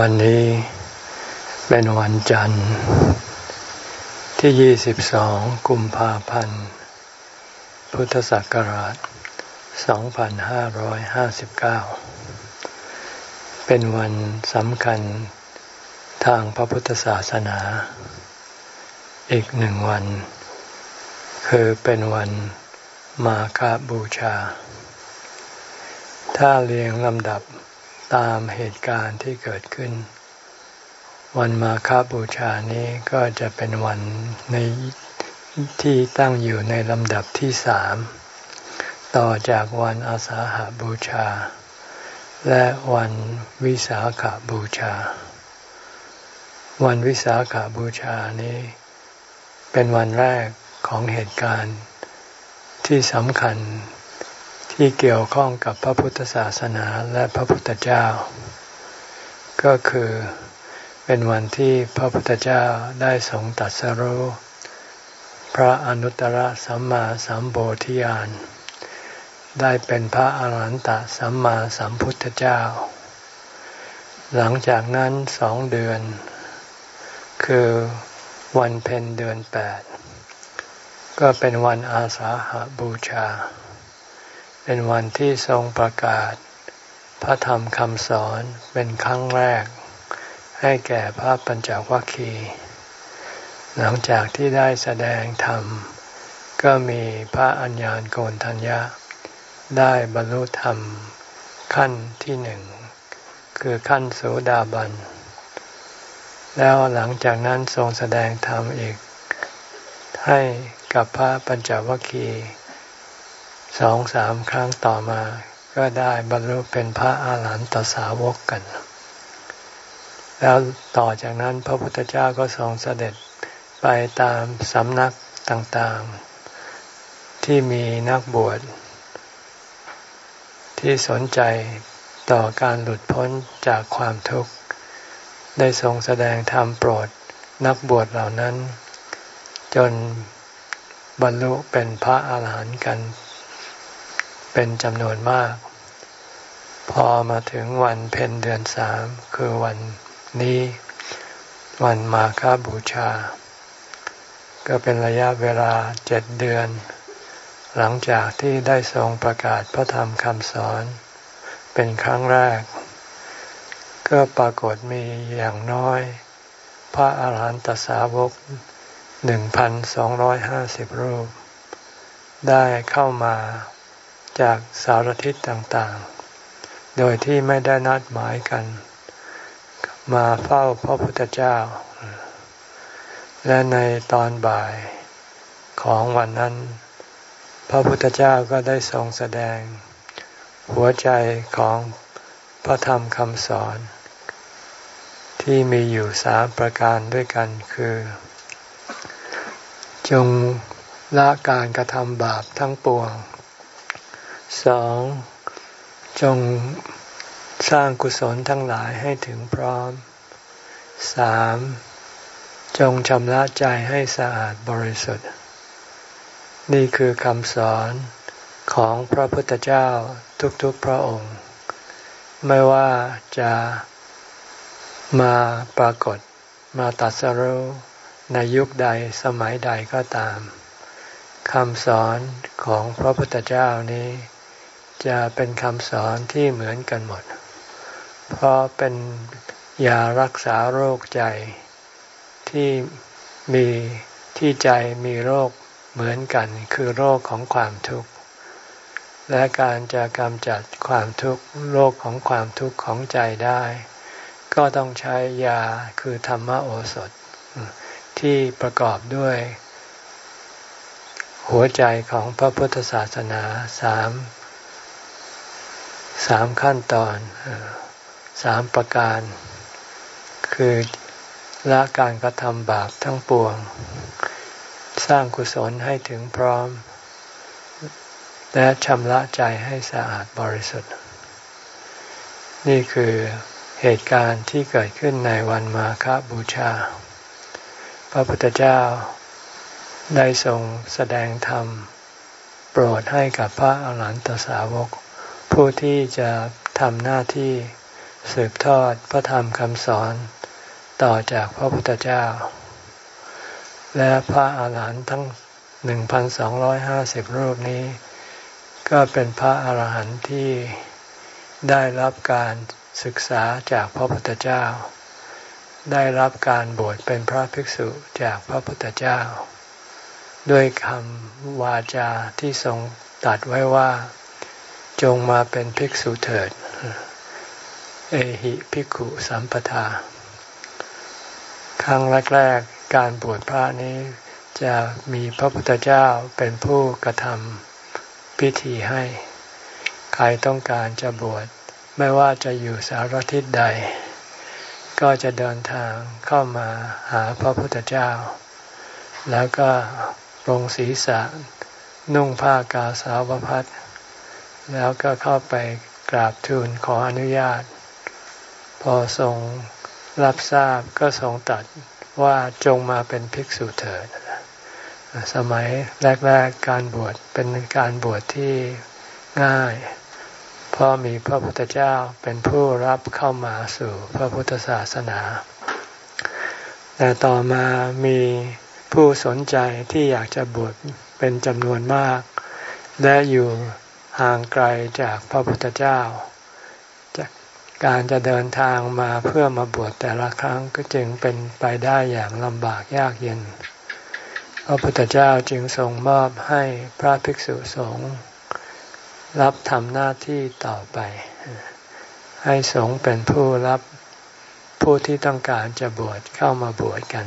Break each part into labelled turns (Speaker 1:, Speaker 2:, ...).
Speaker 1: วันนี้เป็นวันจันทร์ ที่ 22 กุมภาพันธ์ พุทธศักราช 2559 เป็นวันสำคัญทางพระพุทธศาสนา อีกหนึ่งวัน คือเป็นวันมาคาบูชา ถ้าเรียงลำดับ ตามเหตุการณ์ที่เกิดขึ้น วันมาคาบูชานี้ก็จะเป็นวันในที่ตั้งอยู่ในลำดับที่สามต่อจากวันอาสาหาบูชา และวันวิสาขาบูชา วันวิสาขาบูชานี้ เป็นวันแรกของเหตุการณ์ที่สำคัญ ที่เกี่ยวข้องกับพระพุทธศาสนาและพระพุทธเจ้า ก็คือเป็นวันที่พระพุทธเจ้าได้ทรงตัดสรู้พระอนุตตรสัมมาสัมโพธิญาณได้เป็นพระอาหารหันตสัมมาสัมพุทธเจ้า หลังจากนั้นสองเดือน คือวันเพ็ญเดือนแปดก็เป็นวันอาสาหาบูชา เป็นวันที่ทรงประกาศ พระธรรมคำสอนเป็นครั้งแรก ให้แก่พระปัญจวัคคีย์หลังจากที่ได้แสดงธรรม ก็มีพระอัญญาณโกนทัญญาได้บรรลุธรรมขั้นที่หนึ่ง คือขั้นโสดาบัน แล้วหลังจากนั้นทรงแสดงธรรมอีก ให้กับพระปัญจวัคคีย์ สองสามครั้งต่อมา ก็ได้บรรลุเป็นพระอาหารหันตสาวกกัน แล้วต่อจากนั้นพระพุทธเจ้าก็ทรงเสด็จไปตามสำนักต่างๆ ที่มีนักบวช ที่สนใจต่อการหลุดพ้นจากความทุกข์ ได้ทรงแสดงธรรมโปรดนักบวชเหล่านั้น จนบรรลุเป็นพระอาหารหันต์กัน เป็นจำนวนมาก พอมาถึงวันเพ็ญเดือนสามคือวันนี้ วันมาฆบูชา ก็เป็นระยะเวลาเจ็ดเดือน หลังจากที่ได้ทรงประกาศพระธรรมคำสอน เป็นครั้งแรก ก็ปรากฏมีอย่างน้อย พระอาหารหันตสาวกหนึ่งพันสองร้อยห้าสิบรูป ได้เข้ามา จากสารทิศต่างๆ โดยที่ไม่ได้นัดหมายกัน มาเฝ้าพระพุทธเจ้า และในตอนบ่ายของวันนั้น พระพุทธเจ้าก็ได้ทรงแสดง หัวใจของพระธรรมคำสอน ที่มีอยู่สามประการด้วยกันคือ จงละการกระทำบาปทั้งปวง สองจงสร้างกุศลทั้งหลายให้ถึงพร้อมสามจงชำระใจให้สะอาดบริสุทธิ์ นี่คือคำสอนของพระพุทธเจ้าทุกๆพระองค์ ไม่ว่าจะมาปรากฏมาตัดสรุในยุคใดสมัยใดก็ตามคำสอนของพระพุทธเจ้านี้ จะเป็นคำสอนที่เหมือนกันหมด เพราะเป็นยารักษาโรคใจที่มีที่ใจมีโรคเหมือนกันคือโรคของความทุกข์ และการจะกำจัดความทุกข์โรคของความทุกข์ของใจได้ ก็ต้องใช้ยาคือธรรมโอสถ ที่ประกอบด้วย หัวใจของพระพุทธศาสนาสาม สามขั้นตอนสามประการ คือละการกระทำบาปทั้งปวง สร้างกุศลให้ถึงพร้อม และชำระใจให้สะอาดบริสุทธิ์ นี่คือเหตุการณ์ที่เกิดขึ้นในวันมาฆบูชา พระพุทธเจ้าได้ทรงแสดงธรรม โปรดให้กับพระอาหารหันตสาวก ผู้ที่จะทำหน้าที่สืบทอดพระธรรมคำสอนต่อจากพระพุทธเจ้า และพระอาหารหันต์ทั้ง 1,250 รูปนี้ ก็เป็นพระอาหารหันต์ที่ได้รับการศึกษาจากพระพุทธเจ้า ได้รับการบวชเป็นพระภิกษุจากพระพุทธเจ้า ด้วยคำวาจาที่ทรงตัดไว้ว่า จงมาเป็นภิกษุเถิด เอหิภิกขุสัมปทา ครั้งแรกๆการบวชพระนี้จะมีพระพุทธเจ้าเป็นผู้กระทำพิธีให้ ใครต้องการจะบวชไม่ว่าจะอยู่สารทิศใด ก็จะเดินทางเข้ามาหาพระพุทธเจ้า แล้วก็ปรงศีรษะนุ่งผ้ากาสาวพัด แล้วก็เข้าไปกราบทูลขออนุญาต พอทรงรับทราบก็ทรงตัดว่าจงมาเป็นภิกษุเถิด สมัยแรก ๆ การบวชเป็นการบวชที่ง่าย เพราะมีพระพุทธเจ้าเป็นผู้รับเข้ามาสู่พระพุทธศาสนา แต่ต่อมามีผู้สนใจที่อยากจะบวชเป็นจำนวนมาก และอยู่ ห่างไกลจากพระพุทธเจ้า จากการจะเดินทางมาเพื่อมาบวชแต่ละครั้งก็จึงเป็นไปได้อย่างลำบากยากเย็น พระพุทธเจ้าจึงทรงมอบให้พระภิกษุสงฆ์รับทำหน้าที่ต่อไป ให้สงฆ์เป็นผู้รับผู้ที่ต้องการจะบวชเข้ามาบวชกัน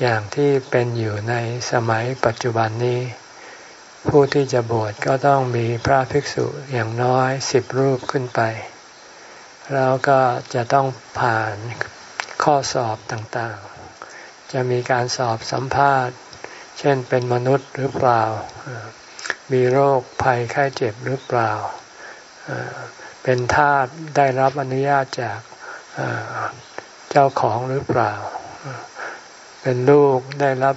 Speaker 1: อย่างที่เป็นอยู่ในสมัยปัจจุบันนี้ ผู้ที่จะบวชก็ต้องมีพระภิกษุอย่างน้อยสิบรูปขึ้นไป แล้วก็จะต้องผ่านข้อสอบต่างๆ จะมีการสอบสัมภาษณ์ เช่นเป็นมนุษย์หรือเปล่า มีโรคภัยไข้เจ็บหรือเปล่า เป็นทาสได้รับอนุญาตจากเจ้าของหรือเปล่า เป็นลูกได้รับ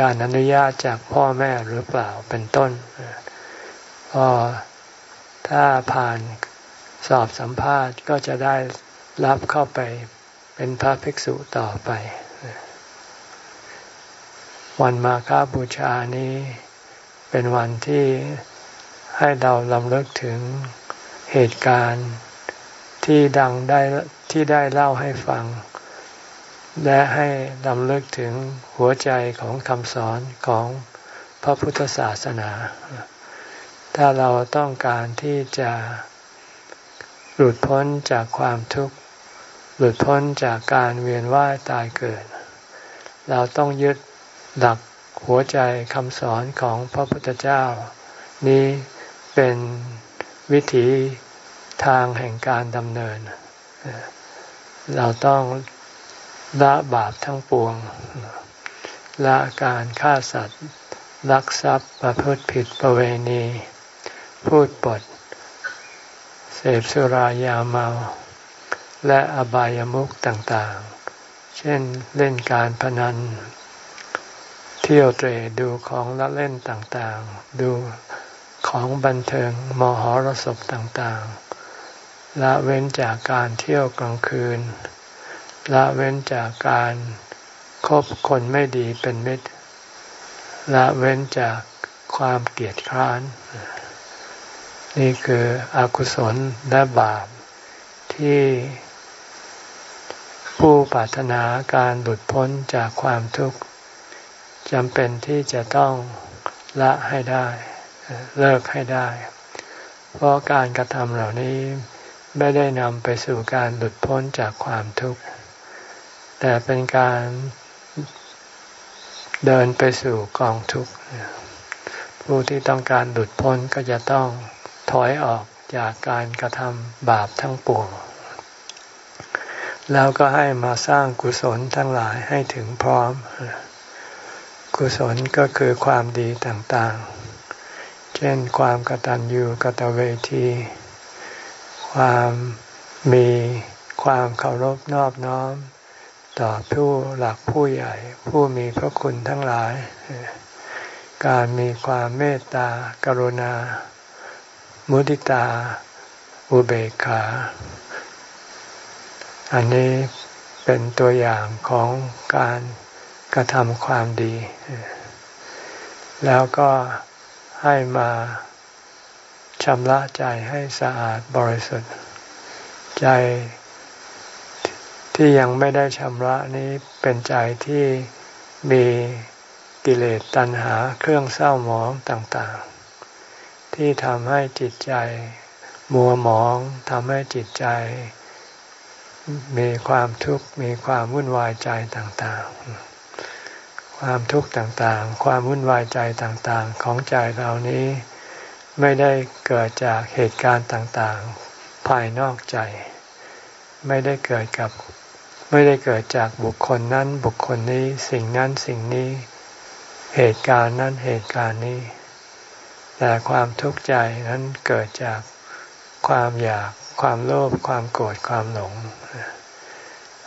Speaker 1: การอนุญาตจากพ่อแม่หรือเปล่าเป็นต้นพอถ้าผ่านสอบสัมภาษณ์ก็จะได้รับเข้าไปเป็นพระภิกษุต่อไป วันมาฆบูชานี้เป็นวันที่ให้เราลำลึกถึงเหตุการณ์ที่ดังได้ที่ได้เล่าให้ฟัง และให้ลำลึกถึงหัวใจของคำสอนของพระพุทธศาสนา ถ้าเราต้องการที่จะหลุดพ้นจากความทุกข์ หลุดพ้นจากการเวียนว่ายตายเกิด เราต้องยึดหลักหัวใจคำสอนของพระพุทธเจ้า นี้เป็นวิถีทางแห่งการดำเนิน เราต้อง ละบาปทั้งปวง ละการฆ่าสัตว์ ลักทรัพย์ประพฤติผิดประเวณี พูดปด เสพสุรายาเมา และอบายามุขต่างๆ เช่นเล่นการพนัน เที่ยวเตรดูของละเล่นต่างๆ ดูของบันเทิงมหรสพต่างๆ ละเว้นจากการเที่ยวกลางคืน ละเว้นจากการคบคนไม่ดีเป็นมิตร ละเว้นจากความเกลียดคร้าน นี่คืออกุศลและบาปที่ผู้ปรารถนาการหลุดพ้นจากความทุกข์จำเป็นที่จะต้องละให้ได้ เลิกให้ได้ เพราะการกระทำเหล่านี้ไม่ได้นำไปสู่การหลุดพ้นจากความทุกข์ แต่เป็นการเดินไปสู่กองทุกข์ผู้ที่ต้องการหลุดพ้นก็จะต้องถอยออกจากการกระทำบาปทั้งปวง แล้วก็ให้มาสร้างกุศลทั้งหลายให้ถึงพร้อม กุศลก็คือความดีต่างๆ เช่นความกตัญญูกตเวที ความมีความเคารพนอบน้อม ต่อผู้หลักผู้ใหญ่ ผู้มีพระคุณทั้งหลาย การมีความเมตตากรุณา มุติตา อุเบกขา อันนี้เป็นตัวอย่างของการกระทำความดี แล้วก็ให้มาชำระใจให้สะอาดบริสุทธิ์ ใจ ที่ยังไม่ได้ชำระนี้เป็นใจที่มีกิเลสตัณหาเครื่องเศร้าหมองต่างๆ ที่ทำให้จิตใจมัวหมองทำให้จิตใจ มีความทุกข์มีความวุ่นวายใจต่างๆ ความทุกข์ต่างๆ ความวุ่นวายใจต่างๆ ของใจเรานี้ไม่ได้เกิดจากเหตุการณ์ต่างๆ ภายนอกใจ ไม่ได้เกิดกับ ไม่ได้เกิดจากบุคคลนั้นบุคคลนี้สิ่งนั้นสิ่งนี้ เหตุการณ์นั้นเหตุการณ์นี้ แต่ความทุกข์ใจนั้นเกิดจากความอยากความโลภความโกรธความหลง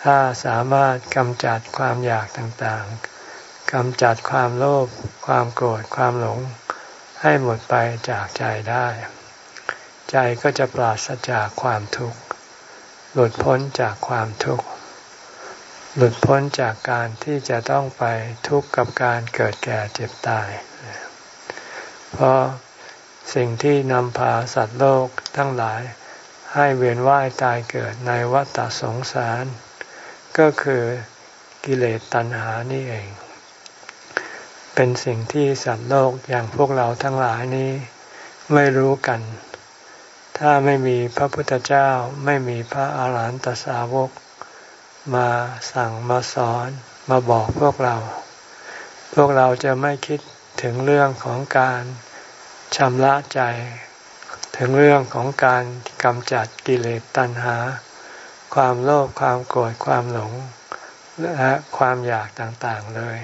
Speaker 1: ถ้าสามารถกำจัดความอยากต่างๆกำจัดความโลภความโกรธความหลง ให้หมดไปจากใจได้ ใจก็จะปราศจากความทุกข์หลุดพ้นจากความทุกข์ หลุดพ้นจากการที่จะต้องไปทุกข์กับการเกิดแก่เจ็บตาย เพราะสิ่งที่นำพาสัตว์โลกทั้งหลายให้เวียนว่ายตายเกิดในวัฏสงสาร ก็คือกิเลสตัณหานี่เอง เป็นสิ่งที่สัตว์โลกอย่างพวกเราทั้งหลายนี้ไม่รู้กัน ถ้าไม่มีพระพุทธเจ้าไม่มีพระอาหารหันตสาวก มาสั่งมาสอนมาบอกพวกเรา พวกเราจะไม่คิดถึงเรื่องของการชำระใจ ถึงเรื่องของการกำจัดกิเลสตัณหา ความโลภความโกรธความหลง และความอยากต่างๆเลย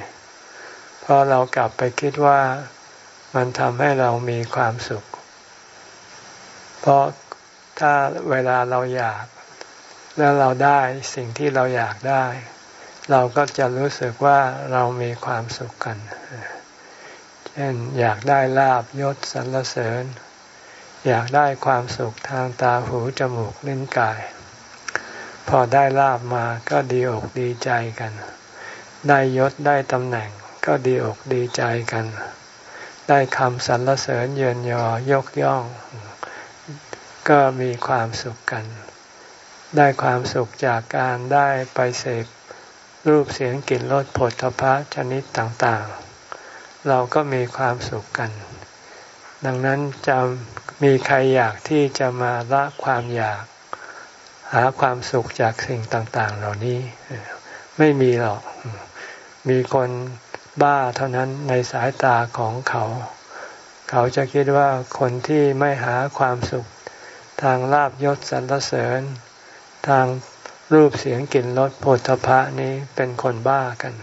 Speaker 1: เพราะเรากลับไปคิดว่ามันทำให้เรามีความสุข เพราะถ้าเวลาเราอยาก แล้วเราได้สิ่งที่เราอยากได้ เราก็จะรู้สึกว่าเรามีความสุขกัน เช่นอยากได้ลาบยศสรรเสริญ อยากได้ความสุขทางตาหูจมูกลิ้นกาย พอได้ลาบมาก็ดีอกดีใจกัน ได้ยศได้ตำแหน่งก็ดีอกดีใจกัน ได้คำสรรเสริญเยินยอยกย่อง ก็มีความสุขกัน ได้ความสุขจากการได้ไปเสพรูปเสียงกลิ่นรสผลทพะชนิดต่างๆ เราก็มีความสุขกัน ดังนั้นจะมีใครอยากที่จะมาละความอยาก หาความสุขจากสิ่งต่างๆ เหล่านี้ ไม่มีหรอก มีคนบ้าเท่านั้นในสายตาของเขา เขาจะคิดว่าคนที่ไม่หาความสุข ทางลาบยศสรรเสริญ ทางรูปเสียงกลิ่นรสโผฏฐะนี้เป็นคนบ้ากัน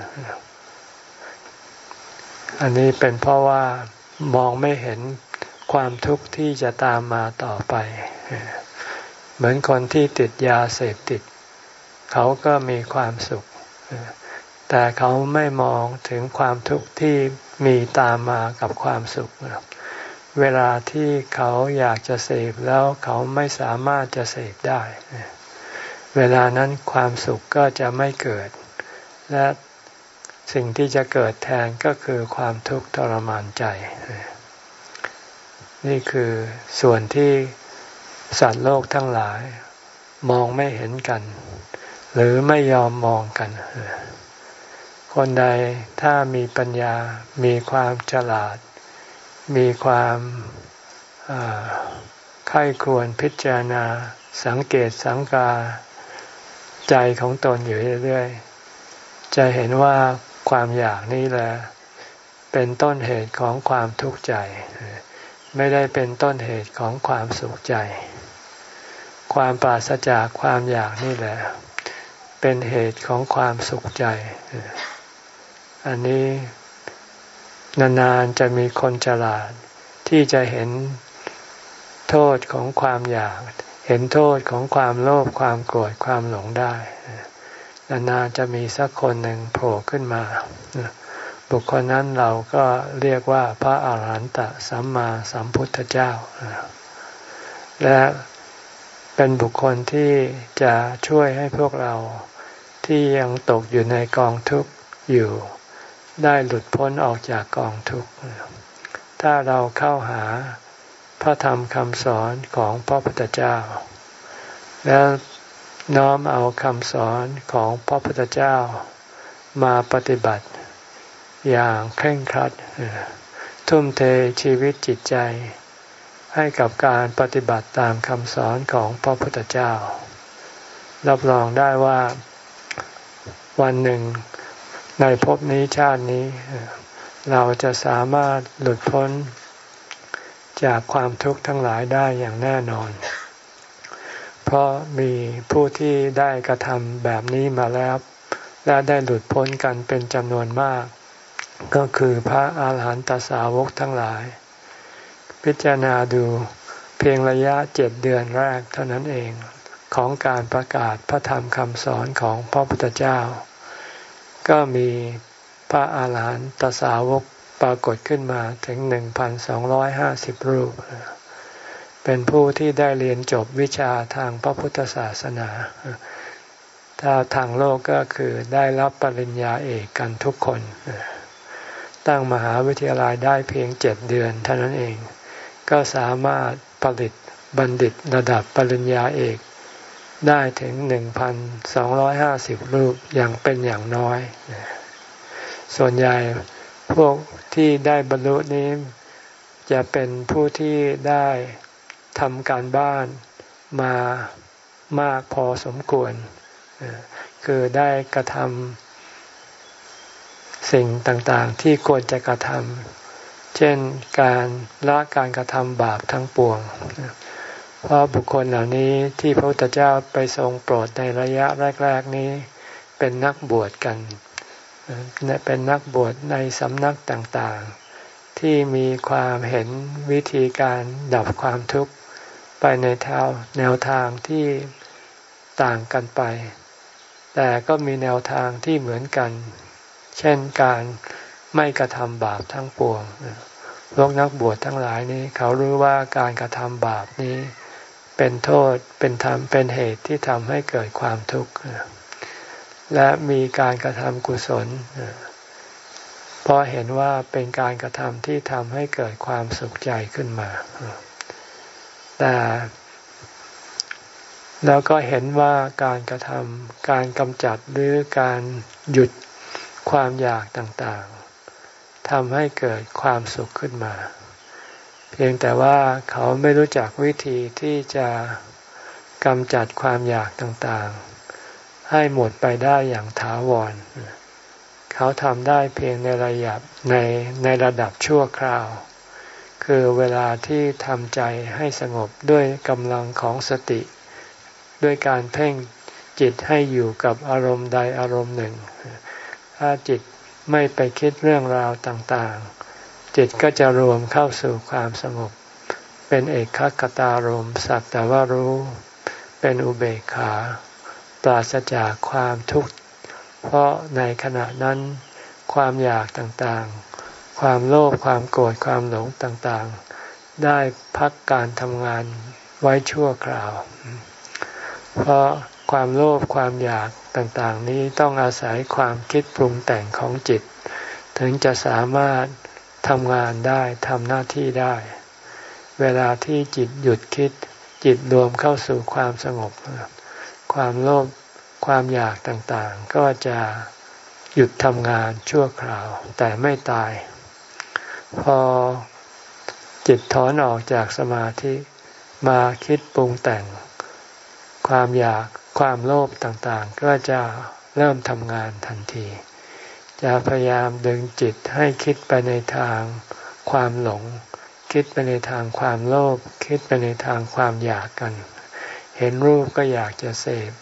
Speaker 1: อันนี้เป็นเพราะว่ามองไม่เห็นความทุกข์ที่จะตามมาต่อไป เหมือนคนที่ติดยาเสพติด เขาก็มีความสุข แต่เขาไม่มองถึงความทุกข์ที่มีตามมากับความสุข เวลาที่เขาอยากจะเสพแล้วเขาไม่สามารถจะเสพได้ เวลานั้นความสุขก็จะไม่เกิด และสิ่งที่จะเกิดแทนก็คือความทุกข์ทรมานใจ นี่คือส่วนที่สัตว์โลกทั้งหลาย มองไม่เห็นกัน หรือไม่ยอมมองกัน คนใดถ้ามีปัญญา มีความฉลาด มีความไข้ควรพิจารณา สังเกตสังกา ใจของตนอยู่เรื่อยๆ จะเห็นว่าความอยากนี้แหละเป็นต้นเหตุของความทุกข์ใจ ไม่ได้เป็นต้นเหตุของความสุขใจ ความปราศจากความอยากนี่แหละ เป็นเหตุของความสุขใจ อันนี้นานๆจะมีคนฉลาดที่จะเห็นโทษของความอยาก เห็นโทษของความโลภความโกรธความหลงได้นานๆจะมีสักคนหนึ่งโผล่ขึ้นมา บุคคลนั้นเราก็เรียกว่าพระอาหารหันตสัมมาสัมพุทธเจ้า และเป็นบุคคลที่จะช่วยให้พวกเราที่ยังตกอยู่ในกองทุกข์อยู่ ได้หลุดพ้นออกจากกองทุกข์ ถ้าเราเข้าหา พระธรรมคำสอนของพระพุทธเจ้า แล้วน้อมเอาคำสอนของพระพุทธเจ้ามาปฏิบัติอย่างเคร่งครัด ทุ่มเทชีวิตจิตใจ ให้กับการปฏิบัติตามคำสอนของพระพุทธเจ้า รับรองได้ว่าวันหนึ่งในภพนี้ชาตินี้ เราจะสามารถหลุดพ้น จากความทุกข์ทั้งหลายได้อย่างแน่นอน เพราะมีผู้ที่ได้กระทำแบบนี้มาแล้ว และได้หลุดพ้นกันเป็นจำนวนมาก ก็คือพระอาหารหันตสาวกทั้งหลาย พิจารณาดูเพียงระยะเจ็ดเดือนแรกเท่านั้นเองของการประกาศพระธรรมคำสอนของพระพุทธเจ้า ก็มีพระอาหารหันตสาวก รากฏขึ้นมาถึงหนึ่งพันสองร้อยห้าสิบรูป เป็นผู้ที่ได้เรียนจบวิชาทางพระพุทธศาสนา ถ้าทางโลกก็คือได้รับปริญญาเอกกันทุกคน ตั้งมหาวิทยาลัยได้เพียงเจ็ดเดือนเท่านั้นเอง ก็สามารถผลิตบัณฑิตระดับปริญญาเอกได้ถึงหนึ่งพันสองร้อยห้าสิบรูปอย่างเป็นอย่างน้อย ส่วนใหญ่ พวกที่ได้บรรลุนี้ จะเป็นผู้ที่ได้ทำการบ้านมามากพอสมควร คือได้กระทำสิ่งต่างๆ ที่ควรจะกระทำเช่นการละการกระทำบาปทั้งปวง เพราะบุคคลเหล่านี้ที่พระพุทธเจ้าไปทรงโปรดในระยะแรก ๆนี้เป็นนักบวชกัน เป็นนักบวชในสำนักต่างๆ ที่มีความเห็นวิธีการดับความทุกข์ไปในท้าแนวทางที่ต่างกันไป แต่ก็มีแนวทางที่เหมือนกัน เช่นการไม่กระทำบาปทั้งปวงพวกนักบวชทั้งหลายนี้ เขารู้ว่าการกระทำบาปนี้ เป็นโทษเป็นธรรมเป็นเหตุที่ทำให้เกิดความทุกข์ และมีการกระทำกุศลเพราะเห็นว่าเป็นการกระทำที่ทำให้เกิดความสุขใจขึ้นมา แต่แล้วก็เห็นว่าการกระทำการกำจัดหรือการหยุดความอยากต่างๆทำให้เกิดความสุขขึ้นมา เพียงแต่ว่าเขาไม่รู้จักวิธีที่จะกำจัดความอยากต่างๆ ให้หมดไปได้อย่างถาวร เขาทำได้เพียงในระยับในในระดับชั่วคราว คือเวลาที่ทำใจให้สงบด้วยกำลังของสติ ด้วยการเพ่งจิตให้อยู่กับอารมณ์ใดอารมณ์หนึ่ง ถ้าจิตไม่ไปคิดเรื่องราวต่างๆ จิตก็จะรวมเข้าสู่ความสงบ เป็นเอกคตารมสักแต่ว่ารู้ เป็นอุเบกขา ปราศจากความทุกข์ เพราะในขณะนั้นความอยากต่างๆ ความโลภความโกรธความหลงต่างๆ ได้พักการทำงานไว้ชั่วคราว เพราะความโลภความอยากต่างๆ นี้ต้องอาศัยความคิดปรุงแต่งของจิต ถึงจะสามารถทำงานได้ทำหน้าที่ได้ เวลาที่จิตหยุดคิด จิตรวมเข้าสู่ความสงบ ความโลภความอยากต่างๆ ก็จะหยุดทำงานชั่วคราว แต่ไม่ตาย พอจิตถอนออกจากสมาธิมาคิดปรุงแต่ง ความอยากความโลภต่างๆ ก็จะเริ่มทำงานทันที จะพยายามดึงจิตให้คิดไปในทางความหลง คิดไปในทางความโลภคิดไปในทางความอยากกัน เห็นรูปก็อยากจะเสพ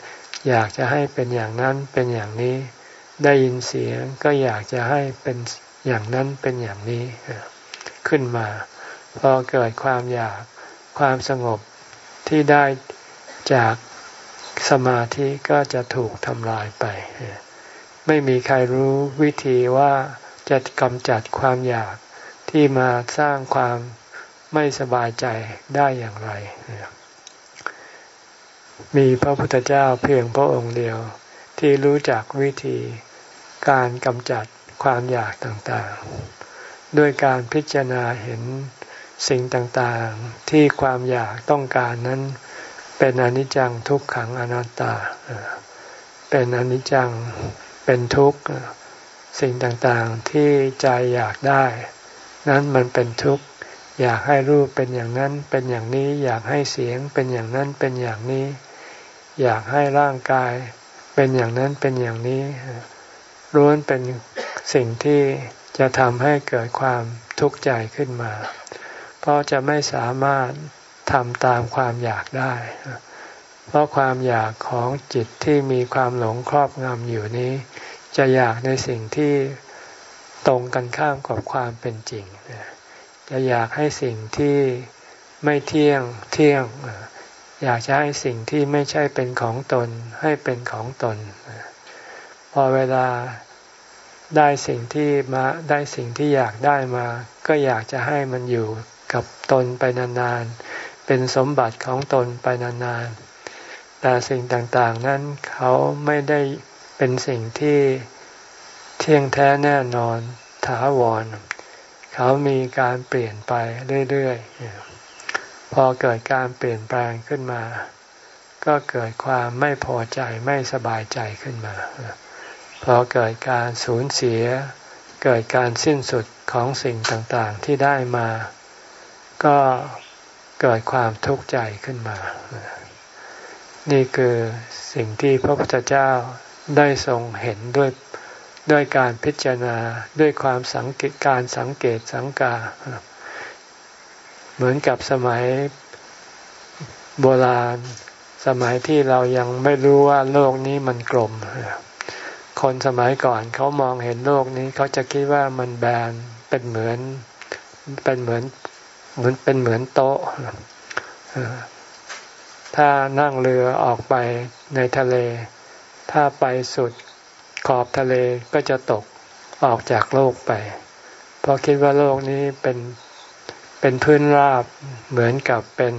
Speaker 1: อยากจะให้เป็นอย่างนั้นเป็นอย่างนี้ ได้ยินเสียงก็อยากจะให้เป็นอย่างนั้นเป็นอย่างนี้ขึ้นมา พอเกิดความอยากความสงบที่ได้จากสมาธิก็จะถูกทำลายไป ไม่มีใครรู้วิธีว่าจะกำจัดความอยากที่มาสร้างความไม่สบายใจได้อย่างไร มีพระพุทธเจ้าเพียงพระองค์เดียวที่รู้จักวิธีการกำจัดความอยากต่างๆ ด้วยการพิจารณาเห็นสิ่งต่างๆ ที่ความอยากต้องการนั้นเป็นอนิจจังทุกขังอนัตตา เป็นอนิจจังเป็นทุกข์สิ่งต่างๆที่ใจอยากได้ นั้นมันเป็นทุกข์อยากให้รูปเป็นอย่างนั้นเป็นอย่างนี้อยากให้เสียงเป็นอย่างนั้นเป็นอย่างนี้ อยากให้ร่างกายเป็นอย่างนั้นเป็นอย่างนี้ล้วนเป็นสิ่งที่จะทำให้เกิดความทุกข์ใจขึ้นมา เพราะจะไม่สามารถทำตามความอยากได้ เพราะความอยากของจิตที่มีความหลงครอบงำอยู่นี้ จะอยากในสิ่งที่ตรงกันข้ามกับความเป็นจริง จะอยากให้สิ่งที่ไม่เที่ยงเที่ยง อยากจะให้สิ่งที่ไม่ใช่เป็นของตนให้เป็นของตน พอเวลาได้สิ่งที่มาได้สิ่งที่อยากได้มา ก็อยากจะให้มันอยู่กับตนไปนานๆ เป็นสมบัติของตนไปนานๆ แต่สิ่งต่างๆนั้นเขาไม่ได้เป็นสิ่งที่เที่ยงแท้แน่นอนถาวร เขามีการเปลี่ยนไปเรื่อยๆ พอเกิดการเปลี่ยนแปลงขึ้นมา ก็เกิดความไม่พอใจไม่สบายใจขึ้นมา พอเกิดการสูญเสีย เกิดการสิ้นสุดของสิ่งต่างๆที่ได้มา ก็เกิดความทุกข์ใจขึ้นมา นี่คือสิ่งที่พระพุทธเจ้าได้ทรงเห็นด้วยด้วยการพิจารณาด้วยความสังเกตการสังเกตสังกา เหมือนกับสมัยโบราณ สมัยที่เรายังไม่รู้ว่าโลกนี้มันกลม คนสมัยก่อนเขามองเห็นโลกนี้เขาจะคิดว่ามันแบนเป็นเหมือนเป็นเหมือนเหมือนเป็นเหมือนโต๊ะถ้านั่งเรือออกไปในทะเล ถ้าไปสุดขอบทะเลก็จะตกออกจากโลกไป เพราะคิดว่าโลกนี้เป็น เป็นพื้นราบเหมือนกับเป็น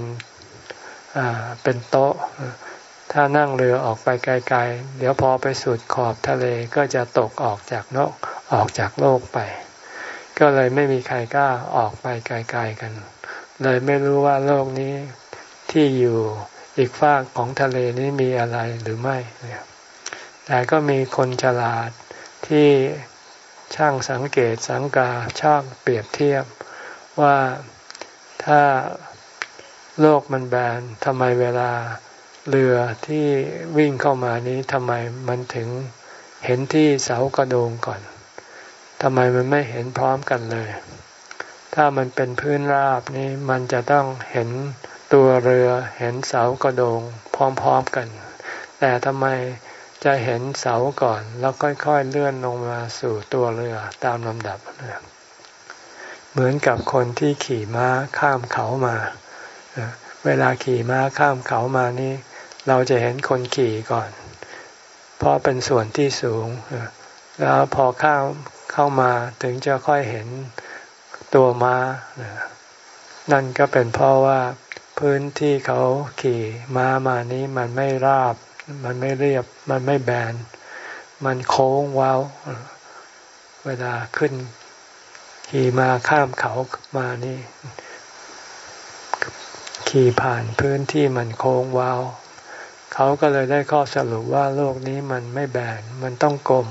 Speaker 1: เป็นโต๊ะ ถ้านั่งเรือออกไปไกล ๆ เดี๋ยวพอไปสุดขอบทะเลก็จะตกออกจากโลกออกจากโลกไป ก็เลยไม่มีใครกล้าออกไปไกล ๆกัน เลยไม่รู้ว่าโลกนี้ที่อยู่อีกฝากของทะเลนี้มีอะไรหรือไม่แต่ก็มีคนฉลาดที่ช่างสังเกตสังกาช่างเปรียบเทียบว่า ถ้าโลกมันแบนทำไมเวลาเรือที่วิ่งเข้ามานี้ทำไมมันถึงเห็นที่เสากระโดงก่อนทำไมมันไม่เห็นพร้อมกันเลย ถ้ามันเป็นพื้นราบนี้มันจะต้องเห็นตัวเรือเห็นเสากระโดงพร้อมๆกัน แต่ทำไมจะเห็นเสาก่อน แล้วค่อยๆเลื่อนลงมาสู่ตัวเรือตามลำดับ เหมือนกับคนที่ขี่ม้าข้ามเขามา เวลาขี่ม้าข้ามเขามานี่ เราจะเห็นคนขี่ก่อน เพราะเป็นส่วนที่สูง แล้วพอเข้าเข้ามาถึงจะค่อยเห็นตัวม้า นั่นก็เป็นเพราะว่าพื้นที่เขาขี่ม้ามานี้มันไม่ราบ มันไม่เรียบ มันไม่แบน มันโค้งว้าวเวลาขึ้น ขี่มาข้ามเขามานี่ ขี่ผ่านพื้นที่มันโค้งว้าวเขาก็เลยได้ข้อสรุปว่าโลกนี้มันไม่แบนมันต้องกลม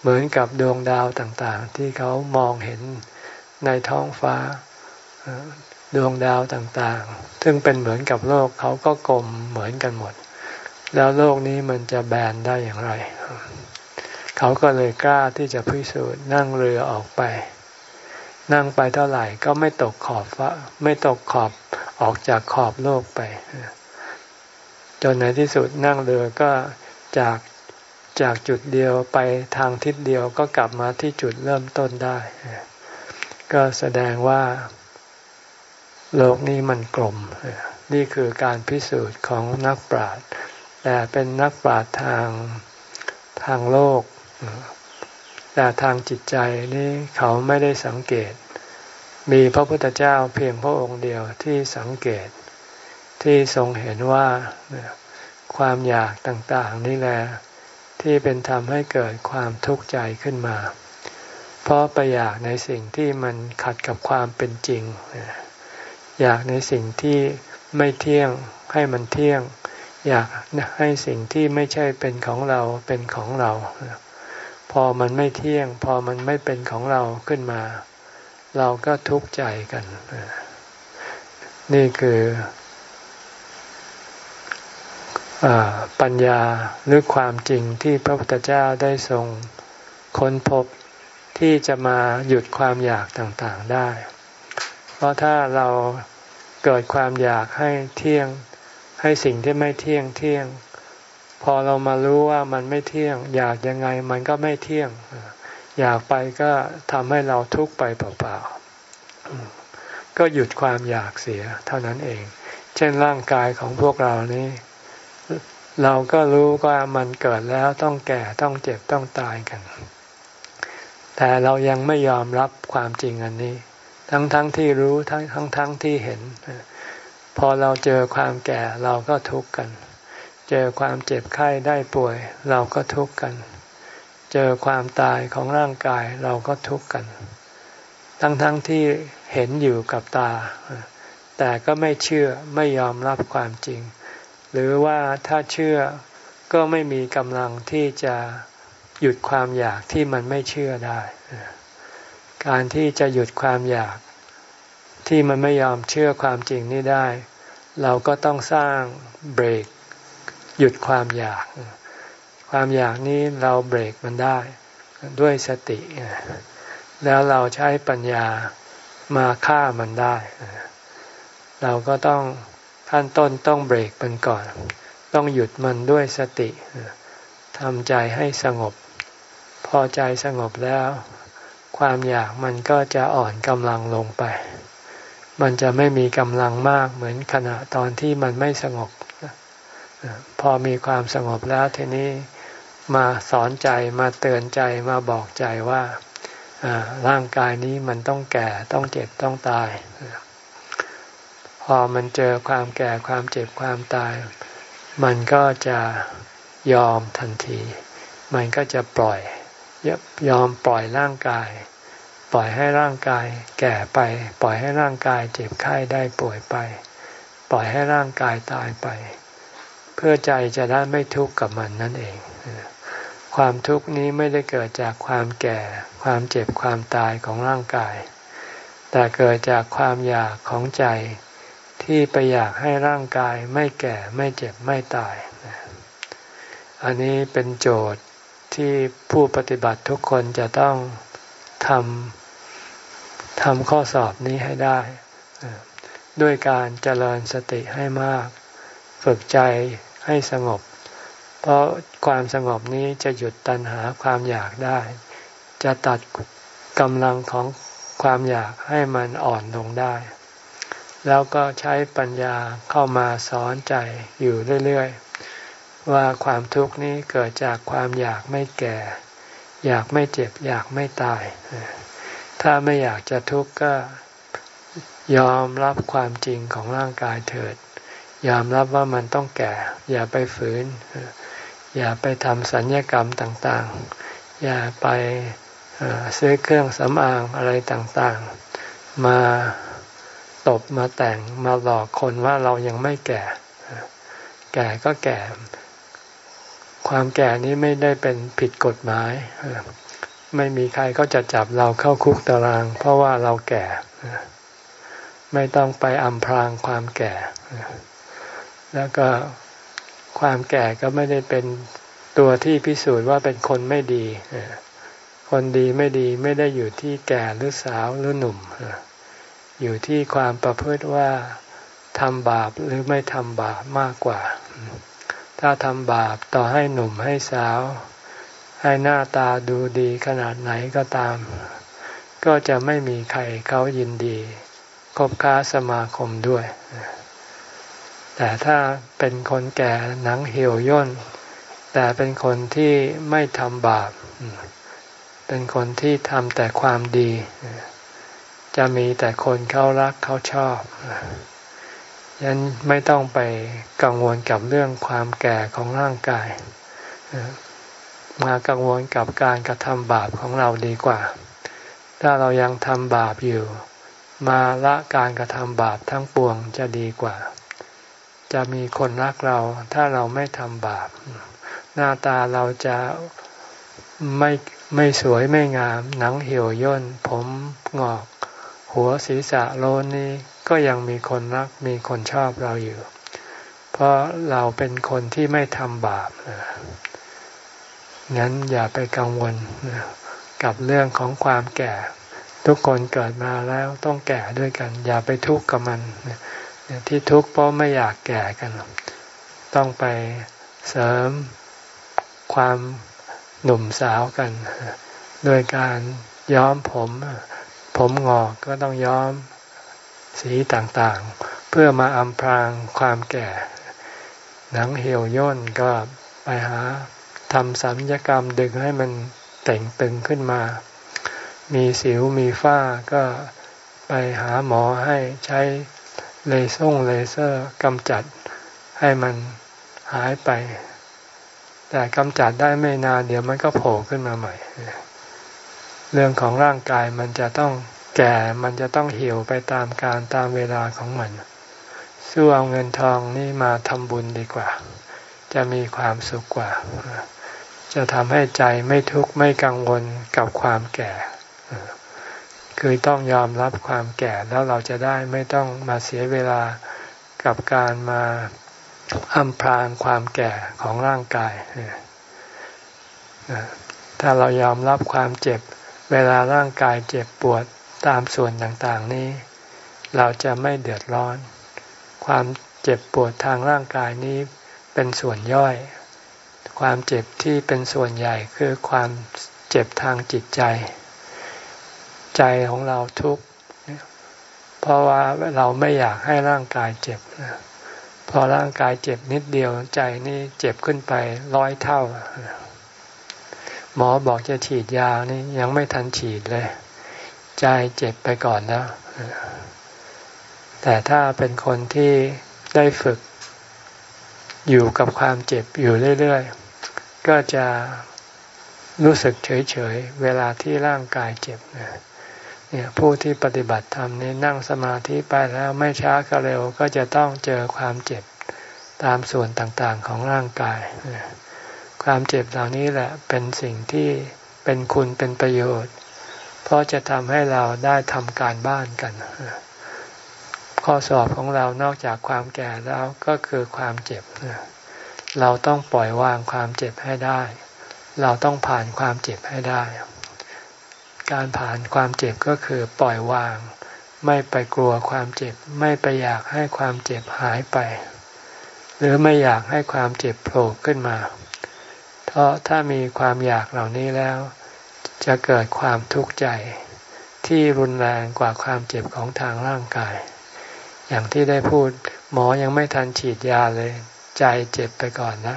Speaker 1: เหมือนกับดวงดาวต่างๆ ที่เขามองเห็นในท้องฟ้าดวงดาวต่างๆ ซึ่งเป็นเหมือนกับโลกเขาก็กลมเหมือนกันหมด แล้วโลกนี้มันจะแบนได้อย่างไร เขาก็เลยกล้าที่จะพิสูจน์นั่งเรือออกไป นั่งไปเท่าไหร่ก็ไม่ตกขอบฟ้าไม่ตกขอบออกจากขอบโลกไป จนในที่สุดนั่งเรือก็จากจากจุดเดียวไปทางทิศเดียวก็กลับมาที่จุดเริ่มต้นได้ ก็แสดงว่า โลกนี้มันกลม นี่คือการพิสูจน์ของนักปราชญ์แต่เป็นนักปราชญ์ทางทางโลก แต่ทางจิตใจนี่เขาไม่ได้สังเกต มีพระพุทธเจ้าเพียงพระองค์เดียวที่สังเกต ที่ทรงเห็นว่าความอยากต่างๆนี่แหละที่เป็นทำให้เกิดความทุกข์ใจขึ้นมา เพราะไปอยากในสิ่งที่มันขัดกับความเป็นจริง อยากในสิ่งที่ไม่เที่ยงให้มันเที่ยง อยากให้สิ่งที่ไม่ใช่เป็นของเราเป็นของเรา พอมันไม่เที่ยง พอมันไม่เป็นของเราขึ้นมา เราก็ทุกข์ใจกัน นี่คือปัญญาหรือความจริงที่พระพุทธเจ้าได้ทรงค้นพบที่จะมาหยุดความอยากต่างๆได้ เพราะถ้าเราเกิดความอยากให้เที่ยง ให้สิ่งที่ไม่เที่ยงเที่ยง พอเรามารู้ว่ามันไม่เที่ยง อยากยังไงมันก็ไม่เที่ยง อยากไปก็ทำให้เราทุกข์ไปเปล่าๆก็หยุดความอยากเสียเท่านั้นเอง เช่นร่างกายของพวกเรานี้เราก็รู้ว่ามันเกิดแล้วต้องแก่ต้องเจ็บต้องตายกัน แต่เรายังไม่ยอมรับความจริงอันนี้ ทั้งๆทที่รู้ทั้งทั้งทที่เห็น พอเราเจอความแก่เราก็ทุกข์กัน เจอความเจ็บไข้ได้ป่วย เราก็ทุกข์กัน เจอความตายของร่างกายเราก็ทุกข์กัน ทั้งทั้งที่เห็นอยู่กับตา แต่ก็ไม่เชื่อไม่ยอมรับความจริง หรือว่าถ้าเชื่อก็ไม่มีกำลังที่จะหยุดความอยากที่มันไม่เชื่อได้ การที่จะหยุดความอยาก ที่มันไม่ยอมเชื่อความจริงนี้ได้ เราก็ต้องสร้างเบรก หยุดความอยาก ความอยากนี้เราเบรกมันได้ด้วยสติ แล้วเราใช้ปัญญามาฆ่ามันได้ เราก็ต้องขั้นต้นต้องเบรกมันก่อน ต้องหยุดมันด้วยสติทำใจให้สงบ พอใจสงบแล้ว ความอยากมันก็จะอ่อนกำลังลงไป มันจะไม่มีกำลังมากเหมือนขณะตอนที่มันไม่สงบ พอมีความสงบแล้วทีนี้มาสอนใจมาเตือนใจมาบอกใจว่าร่างกายนี้มันต้องแก่ต้องเจ็บต้องตาย พอมันเจอความแก่ความเจ็บความตาย มันก็จะยอมทันที มันก็จะปล่อยยอมปล่อยร่างกาย ปล่อยให้ร่างกายแก่ไป ปล่อยให้ร่างกายเจ็บไข้ได้ป่วยไป ปล่อยให้ร่างกายตายไป เพื่อใจจะได้ไม่ทุกข์กับมันนั่นเอง ความทุกข์นี้ไม่ได้เกิดจากความแก่ ความเจ็บความตายของร่างกาย แต่เกิดจากความอยากของใจที่ไปอยากให้ร่างกายไม่แก่ไม่เจ็บไม่ตาย อันนี้เป็นโจทย์ที่ผู้ปฏิบัติทุกคนจะต้องทำทำข้อสอบนี้ให้ได้ ด้วยการเจริญสติให้มาก ฝึกใจ ให้สงบ เพราะความสงบนี้จะหยุดตัณหาความอยากได้ จะตัดกำลังของความอยากให้มันอ่อนลงได้ แล้วก็ใช้ปัญญาเข้ามาสอนใจอยู่เรื่อยๆ ว่าความทุกข์นี้เกิดจากความอยากไม่แก่ อยากไม่เจ็บ อยากไม่ตาย ถ้าไม่อยากจะทุกข์ก็ยอมรับความจริงของร่างกายเถิด ยอมรับว่ามันต้องแก่ อย่าไปฝืน อย่าไปทำสัญญกรรมต่างๆ อย่าไปซื้อเครื่องสำอางอะไรต่างๆ มาตบมาแต่งมาหลอกคนว่าเรายังไม่แก่ แก่ก็แก่ ความแก่นี้ไม่ได้เป็นผิดกฎหมาย ไม่มีใครก็จะจับเราเข้าคุกตาราง เพราะว่าเราแก่ ไม่ต้องไปอำพรางความแก่ แล้วก็ความแก่ก็ไม่ได้เป็นตัวที่พิสูจน์ว่าเป็นคนไม่ดี คนดีไม่ดีไม่ได้อยู่ที่แก่หรือสาวหรือหนุ่ม อยู่ที่ความประพฤติว่าทำบาปหรือไม่ทำบาปมากกว่า ถ้าทำบาปต่อให้หนุ่มให้สาว ให้หน้าตาดูดีขนาดไหนก็ตาม ก็จะไม่มีใครเขายินดี คบค้าสมาคมด้วย แต่ถ้าเป็นคนแก่หนังเหี่ยวย่น แต่เป็นคนที่ไม่ทำบาป เป็นคนที่ทำแต่ความดี จะมีแต่คนเขารักเขาชอบยันไม่ต้องไปกังวลกับเรื่องความแก่ของร่างกาย มากังวลกับการกระทำบาปของเราดีกว่า ถ้าเรายังทำบาปอยู่ มาละการกระทำบาปทั้งปวงจะดีกว่า จะมีคนรักเรา ถ้าเราไม่ทำบาป หน้าตาเราจะไม่ไม่สวยไม่งาม หนังเหี่ยวย่น ผมงอก หัวศีรษะโลนนี้ก็ยังมีคนรักมีคนชอบเราอยู่ เพราะเราเป็นคนที่ไม่ทำบาปงั้นอย่าไปกังวลกับเรื่องของความแก่ ทุกคนเกิดมาแล้วต้องแก่ด้วยกัน อย่าไปทุกข์กับมัน ที่ทุกข์เพราะไม่อยากแก่กัน ต้องไปเสริมความหนุ่มสาวกัน โดยการย้อมผม ผมงอกก็ต้องย้อมสีต่างๆ เพื่อมาอำพรางความแก่ หนังเหี่ยวย่นก็ไปหาทำสัญญกรรมดึงให้มันแต่งตึงขึ้นมา มีสิวมีฝ้าก็ไปหาหมอให้ใช้ เลเซอร์เลเซอร์กำจัดให้มันหายไป แต่กำจัดได้ไม่นานเดี๋ยวมันก็โผล่ขึ้นมาใหม่ เรื่องของร่างกายมันจะต้องแก่มันจะต้องเหี่ยวไปตามการตามเวลาของมัน สู้เอาเงินทองนี่มาทำบุญดีกว่า จะมีความสุขกว่า จะทำให้ใจไม่ทุกข์ไม่กังวลกับความแก่ คือต้องยอมรับความแก่แล้วเราจะได้ไม่ต้องมาเสียเวลากับการมาอำพรางความแก่ของร่างกาย ถ้าเรายอมรับความเจ็บ เวลาร่างกายเจ็บปวดตามส่วนต่างๆนี้ เราจะไม่เดือดร้อน ความเจ็บปวดทางร่างกายนี้เป็นส่วนย่อย ความเจ็บที่เป็นส่วนใหญ่คือความเจ็บทางจิตใจ ใจของเราทุกข์เพราะว่าเราไม่อยากให้ร่างกายเจ็บพอร่างกายเจ็บนิดเดียวใจนี่เจ็บขึ้นไปร้อยเท่า หมอบอกจะฉีดยานี่ยังไม่ทันฉีดเลย ใจเจ็บไปก่อนแล้วแต่ถ้าเป็นคนที่ได้ฝึกอยู่กับความเจ็บอยู่เรื่อยๆ ก็จะรู้สึกเฉยๆ เวลาที่ร่างกายเจ็บเนี่ย ผู้ที่ปฏิบัติธรรมนี่นั่งสมาธิไปแล้วไม่ช้าก็เร็วก็จะต้องเจอความเจ็บตามส่วนต่างๆของร่างกาย ความเจ็บเหล่านี้แหละเป็นสิ่งที่เป็นคุณเป็นประโยชน์ เพราะจะทำให้เราได้ทำการบ้านกัน ข้อสอบของเรานอกจากความแก่แล้วก็คือความเจ็บ เราต้องปล่อยวางความเจ็บให้ได้ เราต้องผ่านความเจ็บให้ได้ การผ่านความเจ็บก็คือปล่อยวาง ไม่ไปกลัวความเจ็บ ไม่ไปอยากให้ความเจ็บหายไป หรือไม่อยากให้ความเจ็บโผล่ขึ้นมา เพราะถ้ามีความอยากเหล่านี้แล้ว จะเกิดความทุกข์ใจ ที่รุนแรงกว่าความเจ็บของทางร่างกาย อย่างที่ได้พูดหมอยังไม่ทันฉีดยาเลย ใจเจ็บไปก่อนนะ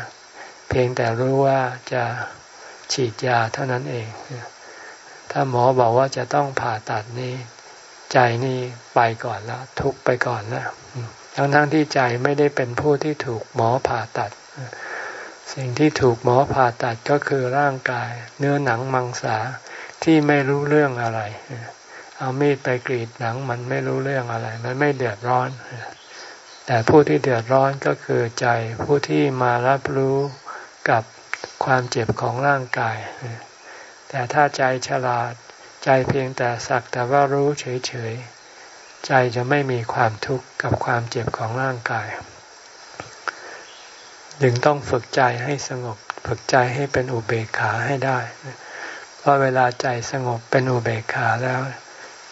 Speaker 1: เพียงแต่รู้ว่าจะฉีดยาเท่านั้นเอง ถ้าหมอบอกว่าจะต้องผ่าตัดนี่ใจนี่ไปก่อนแล้วทุกไปก่อนแล้วทั้งทั้งที่ใจไม่ได้เป็นผู้ที่ถูกหมอผ่าตัด สิ่งที่ถูกหมอผ่าตัดก็คือร่างกาย เนื้อหนังมังสาที่ไม่รู้เรื่องอะไร เอามีดไปกรีดหนังมันไม่รู้เรื่องอะไร มันไม่เดือดร้อน แต่ผู้ที่เดือดร้อนก็คือใจผู้ที่มารับรู้กับความเจ็บของร่างกาย แต่ถ้าใจฉลาด ใจเพียงแต่สักแต่ว่ารู้เฉยๆ ใจจะไม่มีความทุกข์กับความเจ็บของร่างกาย จึงต้องฝึกใจให้สงบ ฝึกใจให้เป็นอุเบกขาให้ได้ เพราะเวลาใจสงบเป็นอุเบกขาแล้ว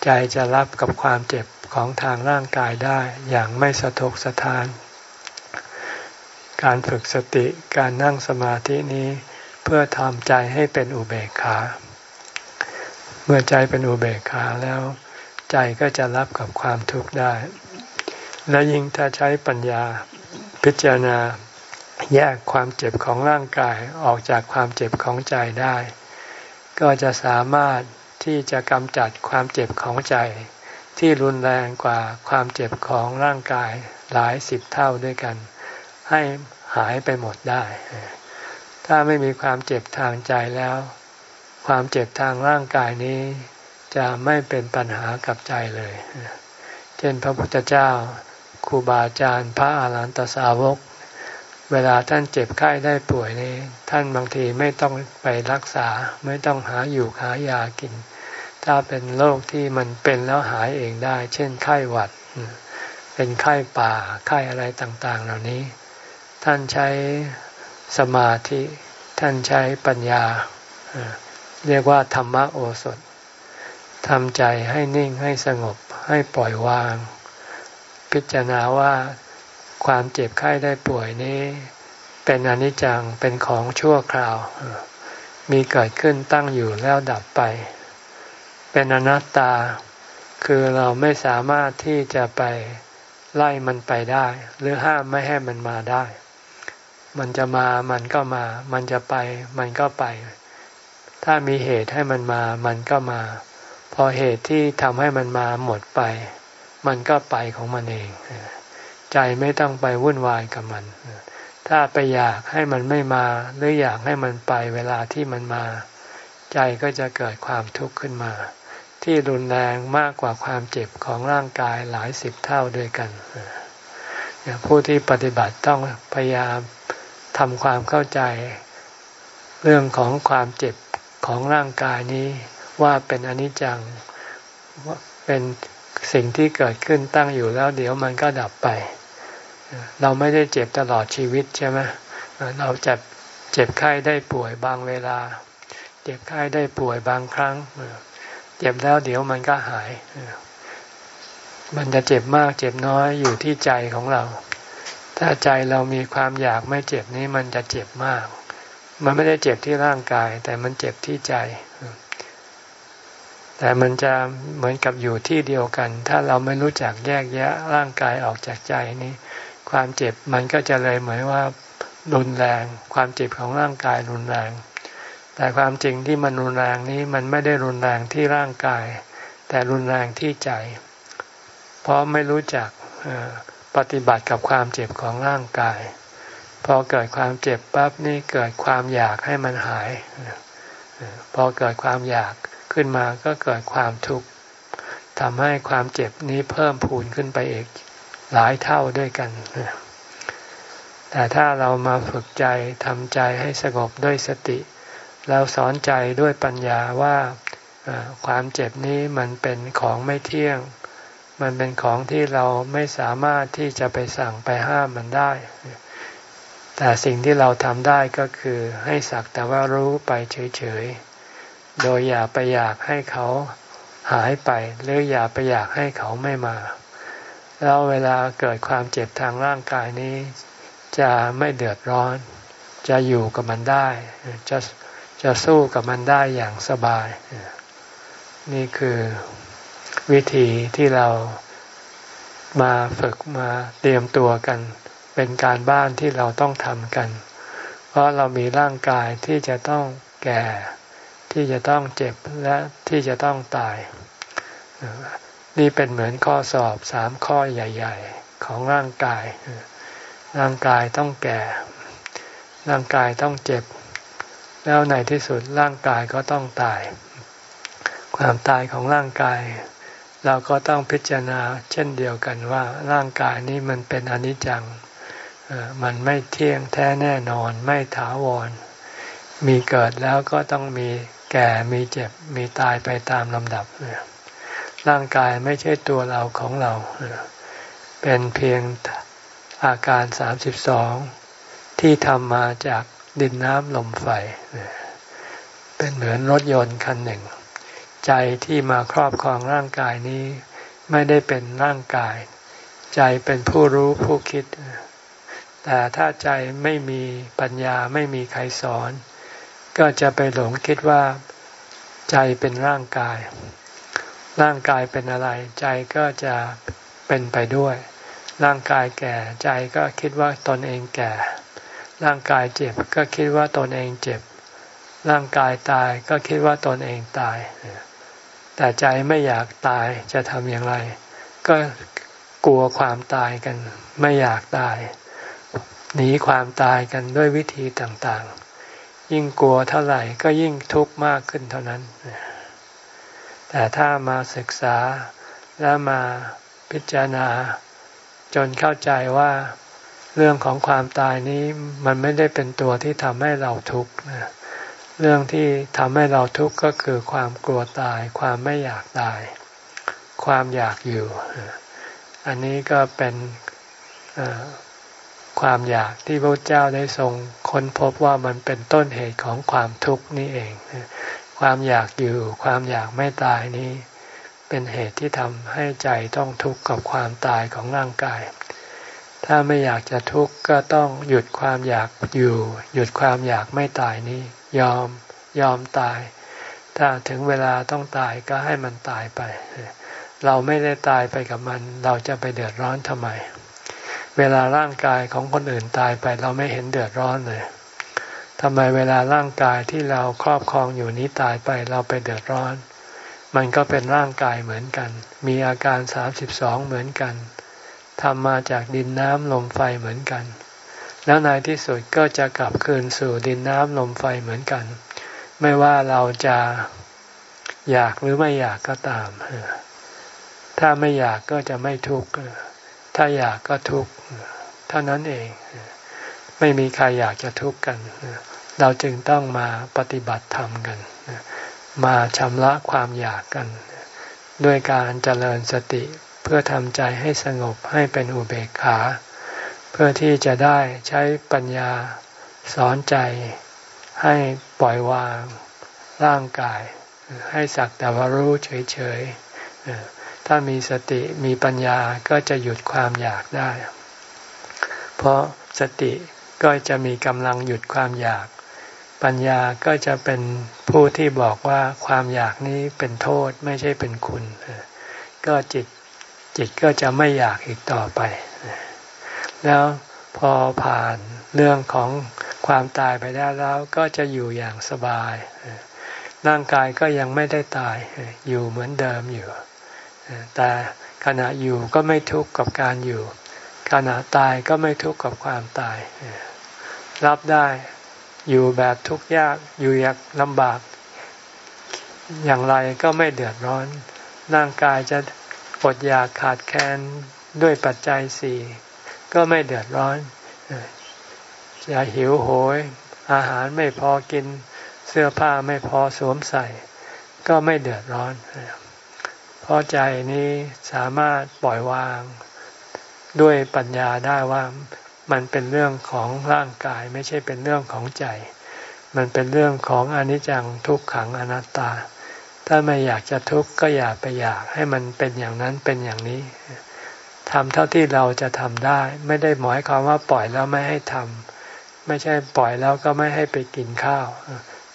Speaker 1: ใจจะรับกับความเจ็บของทางร่างกายได้อย่างไม่สะทกสะทาน การฝึกสติการนั่งสมาธินี้ พื่อทำใจให้เป็นอุเบกขา เมื่อใจเป็นอุเบกขาแล้วใจก็จะรับกับความทุกข์ได้ และยิ่งถ้าใช้ปัญญาพิจารณาแยกความเจ็บของร่างกายออกจากความเจ็บของใจได้ ก็จะสามารถที่จะกำจัดความเจ็บของใจ ที่รุนแรงกว่าความเจ็บของร่างกายหลายสิบเท่าด้วยกัน ให้หายไปหมดได้ ถ้าไม่มีความเจ็บทางใจแล้ว ความเจ็บทางร่างกายนี้ จะไม่เป็นปัญหากับใจเลย เช่นพระพุทธเจ้าครูบาอาจารย์พระอาหารหันตสาวก เวลาท่านเจ็บไข้ได้ป่วยนี้ ท่านบางทีไม่ต้องไปรักษาไม่ต้องหาอยู่หายากิน ถ้าเป็นโรคที่มันเป็นแล้วหายเองได้ เช่นไข้หวัด เป็นไข้ป่าไข้อะไรต่างๆ เหล่านี้ ท่านใช้ สมาธิท่านใช้ปัญญา เรียกว่าธรรมโอสถทำใจให้นิ่งให้สงบให้ปล่อยวาง พิจารณาว่าความเจ็บไข้ได้ป่วยนี้ เป็นอนิจจังเป็นของชั่วคราว มีเกิดขึ้นตั้งอยู่แล้วดับไป เป็นอนัตตา คือเราไม่สามารถที่จะไปไล่มันไปได้ หรือห้ามไม่ให้มันมาได้ มันจะมามันก็มา มันจะไป มันก็ไป ถ้ามีเหตุให้มันมา มันก็มา พอเหตุที่ทำให้มันมาหมดไป มันก็ไปของมันเอง ใจไม่ต้องไปวุ่นวายกับมัน ถ้าไปอยากให้มันไม่มา หรืออยากให้มันไปเวลาที่มันมา ใจก็จะเกิดความทุกข์ขึ้นมา ที่รุนแรงมากกว่าความเจ็บของร่างกายหลายสิบเท่าด้วยกันผู้ที่ปฏิบัติต้องพยายาม ทำความเข้าใจ เรื่องของความเจ็บของร่างกายนี้ว่าเป็นอนิจจังเป็นสิ่งที่เกิดขึ้นตั้งอยู่แล้วเดี๋ยวมันก็ดับไป เราไม่ได้เจ็บตลอดชีวิตใช่ไหมเราจะเจ็บไข้ได้ป่วยบางเวลา เจ็บไข้ได้ป่วยบางครั้ง เจ็บแล้วเดี๋ยวมันก็หาย มันจะเจ็บมากเจ็บน้อยอยู่ที่ใจของเรา ถ้าใจเรามีความอยากไม่เจ็บนี้มันจะเจ็บมาก มันไม่ได้เจ็บที่ร่างกาย แต่มันเจ็บที่ใจ แต่มันจะเหมือนกับอยู่ที่เดียวกัน ถ้าเราไม่รู้จักแยกแยะร่างกายออกจากใจนี้ ความเจ็บมันก็จะเลยเหมือนว่ารุนแรง ความเจ็บของร่างกายรุนแรง แต่ความจริงที่มันรุนแรงนี้มันไม่ได้รุนแรงที่ร่างกาย แต่รุนแรงที่ใจ เพราะไม่รู้จัก ปฏิบัติกับความเจ็บของร่างกาย พอเกิดความเจ็บปั๊บนี่เกิดความอยากให้มันหาย พอเกิดความอยากขึ้นมาก็เกิดความทุกข์ทำให้ความเจ็บนี้เพิ่มพูนขึ้นไปอีกหลายเท่าด้วยกัน แต่ถ้าเรามาฝึกใจทำใจให้สงบด้วยสติ แล้วสอนใจด้วยปัญญาว่าความเจ็บนี้มันเป็นของไม่เที่ยง มันเป็นของที่เราไม่สามารถที่จะไปสั่งไปห้ามมันได้ แต่สิ่งที่เราทำได้ก็คือให้สักแต่ว่ารู้ไปเฉยๆ โดยอย่าไปอยากให้เขาหายไป หรืออย่าไปอยากให้เขาไม่มา แล้วเวลาเกิดความเจ็บทางร่างกายนี้ จะไม่เดือดร้อน จะอยู่กับมันได้ จะจะสู้กับมันได้อย่างสบาย นี่คือ วิธีที่เรามาฝึกมาเตรียมตัวกัน เป็นการบ้านที่เราต้องทำกัน เพราะเรามีร่างกายที่จะต้องแก่ ที่จะต้องเจ็บและที่จะต้องตาย นี่เป็นเหมือนข้อสอบสามข้อใหญ่ ๆ ของร่างกาย ร่างกายต้องแก่ ร่างกายต้องเจ็บ แล้วในที่สุดร่างกายก็ต้องตาย ความตายของร่างกาย เราก็ต้องพิจารณาเช่นเดียวกันว่าร่างกายนี้มันเป็นอนิจจังมันไม่เที่ยงแท้แน่นอนไม่ถาวร มีเกิดแล้วก็ต้องมีแก่มีเจ็บมีตายไปตามลำดับร่างกายไม่ใช่ตัวเราของเรา เป็นเพียงอาการสามสิบสองที่ทำมาจากดินน้ำลมไฟเป็นเหมือนรถยนต์คันหนึ่ง ใจที่มาครอบครองร่างกายนี้ ไม่ได้เป็นร่างกาย ใจเป็นผู้รู้ผู้คิด แต่ถ้าใจไม่มีปัญญาไม่มีใครสอน ก็จะไปหลงคิดว่า ใจเป็นร่างกาย ร่างกายเป็นอะไร ใจก็จะเป็นไปด้วย ร่างกายแก่ใจก็คิดว่าตนเองแก่ ร่างกายเจ็บก็คิดว่าตนเองเจ็บร่างกายตายก็คิดว่าตนเองตาย แต่ใจไม่อยากตายจะทำอย่างไร ก็กลัวความตายกัน ไม่อยากตาย หนีความตายกันด้วยวิธีต่างๆ ยิ่งกลัวเท่าไหร่ก็ยิ่งทุกข์มากขึ้นเท่านั้น แต่ถ้ามาศึกษาแล้วมาพิจารณา จนเข้าใจว่าเรื่องของความตายนี้มันไม่ได้เป็นตัวที่ทำให้เราทุกข์นะ เรื่องที่ทำให้เราทุกข์ก็คือความกลัวตาย ความไม่อยากตาย ความอยากอยู่ อันนี้ก็เป็นความอยากที่พระเจ้าได้ทรงค้นพบว่ามันเป็นต้นเหตุของความทุกข์นี่เอง ความอยากอยู่ ความอยากไม่ตายนี้เป็นเหตุที่ทำให้ใจต้องทุกข์กับความตายของร่างกาย ถ้าไม่อยากจะทุกข์ก็ต้องหยุดความอยากอยู่ หยุดความอยากไม่ตายนี้ ยอมยอมตาย ถ้าถึงเวลาต้องตายก็ให้มันตายไป เราไม่ได้ตายไปกับมัน เราจะไปเดือดร้อนทำไม เวลาร่างกายของคนอื่นตายไป เราไม่เห็นเดือดร้อนเลยทำไมเวลาร่างกายที่เราครอบครองอยู่นี้ตายไปเราไปเดือดร้อน มันก็เป็นร่างกายเหมือนกัน มีอาการสามสิบสองเหมือนกันทำมาจากดินน้ำลมไฟเหมือนกัน แล้วในที่สุดก็จะกลับคืนสู่ดินน้ำลมไฟเหมือนกัน ไม่ว่าเราจะอยากหรือไม่อยากก็ตาม ถ้าไม่อยากก็จะไม่ทุกข์ถ้าอยากก็ทุกข์เท่านั้นเอง ไม่มีใครอยากจะทุกข์กัน เราจึงต้องมาปฏิบัติธรรมกัน มาชำระความอยากกัน ด้วยการเจริญสติเพื่อทำใจให้สงบให้เป็นอุเบกขา พื่อที่จะได้ใช้ปัญญาสอนใจให้ปล่อยวางร่างกาย ให้สักแต่ว่ารู้เฉยๆ ถ้ามีสติมีปัญญาก็จะหยุดความอยากได้ เพราะสติก็จะมีกำลังหยุดความอยาก ปัญญาก็จะเป็นผู้ที่บอกว่าความอยากนี้เป็นโทษไม่ใช่เป็นคุณ ก็จิตจิตก็จะไม่อยากอีกต่อไป แล้วพอผ่านเรื่องของความตายไปได้แล้วก็จะอยู่อย่างสบาย ร่างกายก็ยังไม่ได้ตายอยู่เหมือนเดิมอยู่ แต่ขณะอยู่ก็ไม่ทุกข์กับการอยู่ ขณะตายก็ไม่ทุกข์กับความตาย รับได้อยู่แบบทุกข์ยากอยู่ยากลำบาก อย่างไรก็ไม่เดือดร้อน ร่างกายจะอดอยากขาดแคลนด้วยปัจจัยสี่ ก็ไม่เดือดร้อนจะหิวโหย อาหารไม่พอกิน เสื้อผ้าไม่พอสวมใส่ ก็ไม่เดือดร้อน เพราะใจนี้สามารถปล่อยวางด้วยปัญญาได้ว่ามันเป็นเรื่องของร่างกายไม่ใช่เป็นเรื่องของใจ มันเป็นเรื่องของอนิจจังทุกขังอนัตตา ถ้าไม่อยากจะทุกข์ก็อย่าไปอยากให้มันเป็นอย่างนั้นเป็นอย่างนี้ ทำเท่าที่เราจะทำได้ ไม่ได้หมายความว่าปล่อยแล้วไม่ให้ทำไม่ใช่ปล่อยแล้วก็ไม่ให้ไปกินข้าว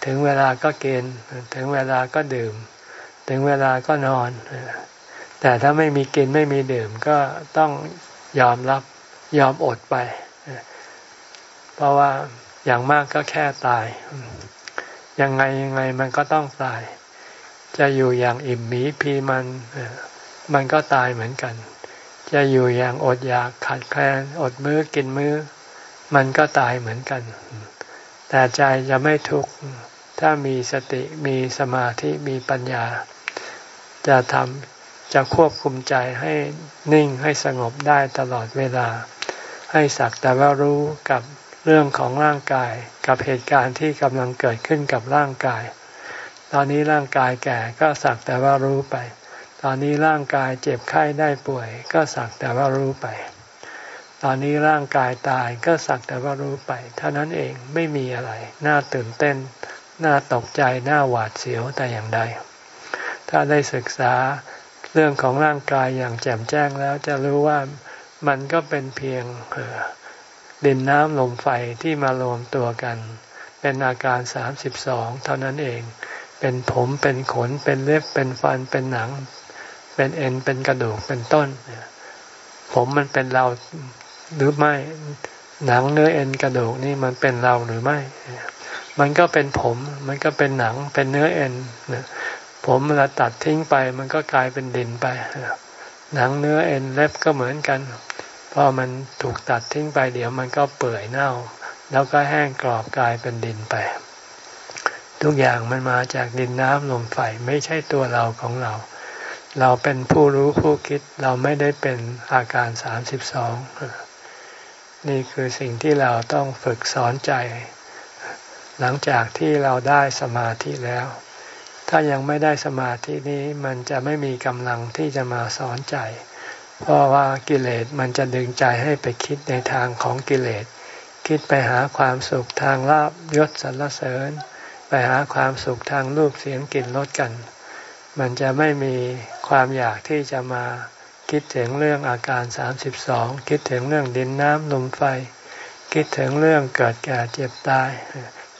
Speaker 1: ถึงเวลาก็กณฑ์ถึงเวลาก็ดื่ม ถึงเวลาก็นอน แต่ถ้าไม่มีกินไม่มีดื่มก็ต้องยอมรับยอมอดไป เพราะว่าอย่างมากก็แค่ตาย ยังไงยังไงมันก็ต้องตาย จะอยู่อย่างอิ่มหมีพีมันมันก็ตายเหมือนกัน จะอยู่อย่างอดอยากขาดแคลนอดมื้อกินมื้อ มันก็ตายเหมือนกัน แต่ใจจะไม่ทุกข์ถ้ามีสติมีสมาธิมีปัญญา จะทำจะควบคุมใจให้นิ่งให้สงบได้ตลอดเวลา ให้สักแต่ว่ารู้กับเรื่องของร่างกายกับเหตุการณ์ที่กำลังเกิดขึ้นกับร่างกาย ตอนนี้ร่างกายแก่ก็สักแต่ว่ารู้ไป ตอนนี้ร่างกายเจ็บไข้ได้ป่วย ก็สักแต่ว่ารู้ไป ตอนนี้ร่างกายตายก็สักแต่ว่ารู้ไป เท่านั้นเองไม่มีอะไร น่าตื่นเต้น น่าตกใจ น่าหวาดเสียวแต่อย่างใด ถ้าได้ศึกษาเรื่องของร่างกายอย่างแจ่มแจ้งแล้วจะรู้ว่ามันก็เป็นเพียงดินน้ำลมไฟที่มารวมตัวกัน เป็นอาการสามสิบสองเท่านั้นเอง เป็นผมเป็นขนเป็นเล็บเป็นฟันเป็นหนัง เป็นเอ็นเป็นกระดูกเป็นต้น ผมมันเป็นเราหรือไม่ หนังเนื้อเอ็นกระดูกนี่มันเป็นเราหรือไม่ มันก็เป็นผม มันก็เป็นหนังเป็นเนื้อเอ็นผมเวลาตัดทิ้งไป มันก็กลายเป็นดินไป หนังเนื้อเอ็นเล็บก็เหมือนกัน พอมันถูกตัดทิ้งไป เดี๋ยวมันก็เปื่อยเน่า แล้วก็แห้งกรอบกลายเป็นดินไป ทุกอย่างมันมาจากดินน้ำลมไฟไม่ใช่ตัวเราของเรา เราเป็นผู้รู้ผู้คิดเราไม่ได้เป็นอาการสามสิบสองนี่คือสิ่งที่เราต้องฝึกสอนใจ หลังจากที่เราได้สมาธิแล้ว ถ้ายังไม่ได้สมาธินี้มันจะไม่มีกำลังที่จะมาสอนใจ เพราะว่ากิเลสมันจะดึงใจให้ไปคิดในทางของกิเลส คิดไปหาความสุขทางลาบยศสรรเสริญ ไปหาความสุขทางรูปเสียงกลิ่นรสกัน มันจะไม่มีความอยากที่จะมาคิดถึงเรื่องอาการสามสิบสองคิดถึงเรื่องดินน้ำลมไฟ คิดถึงเรื่องเกิดแก่เจ็บตาย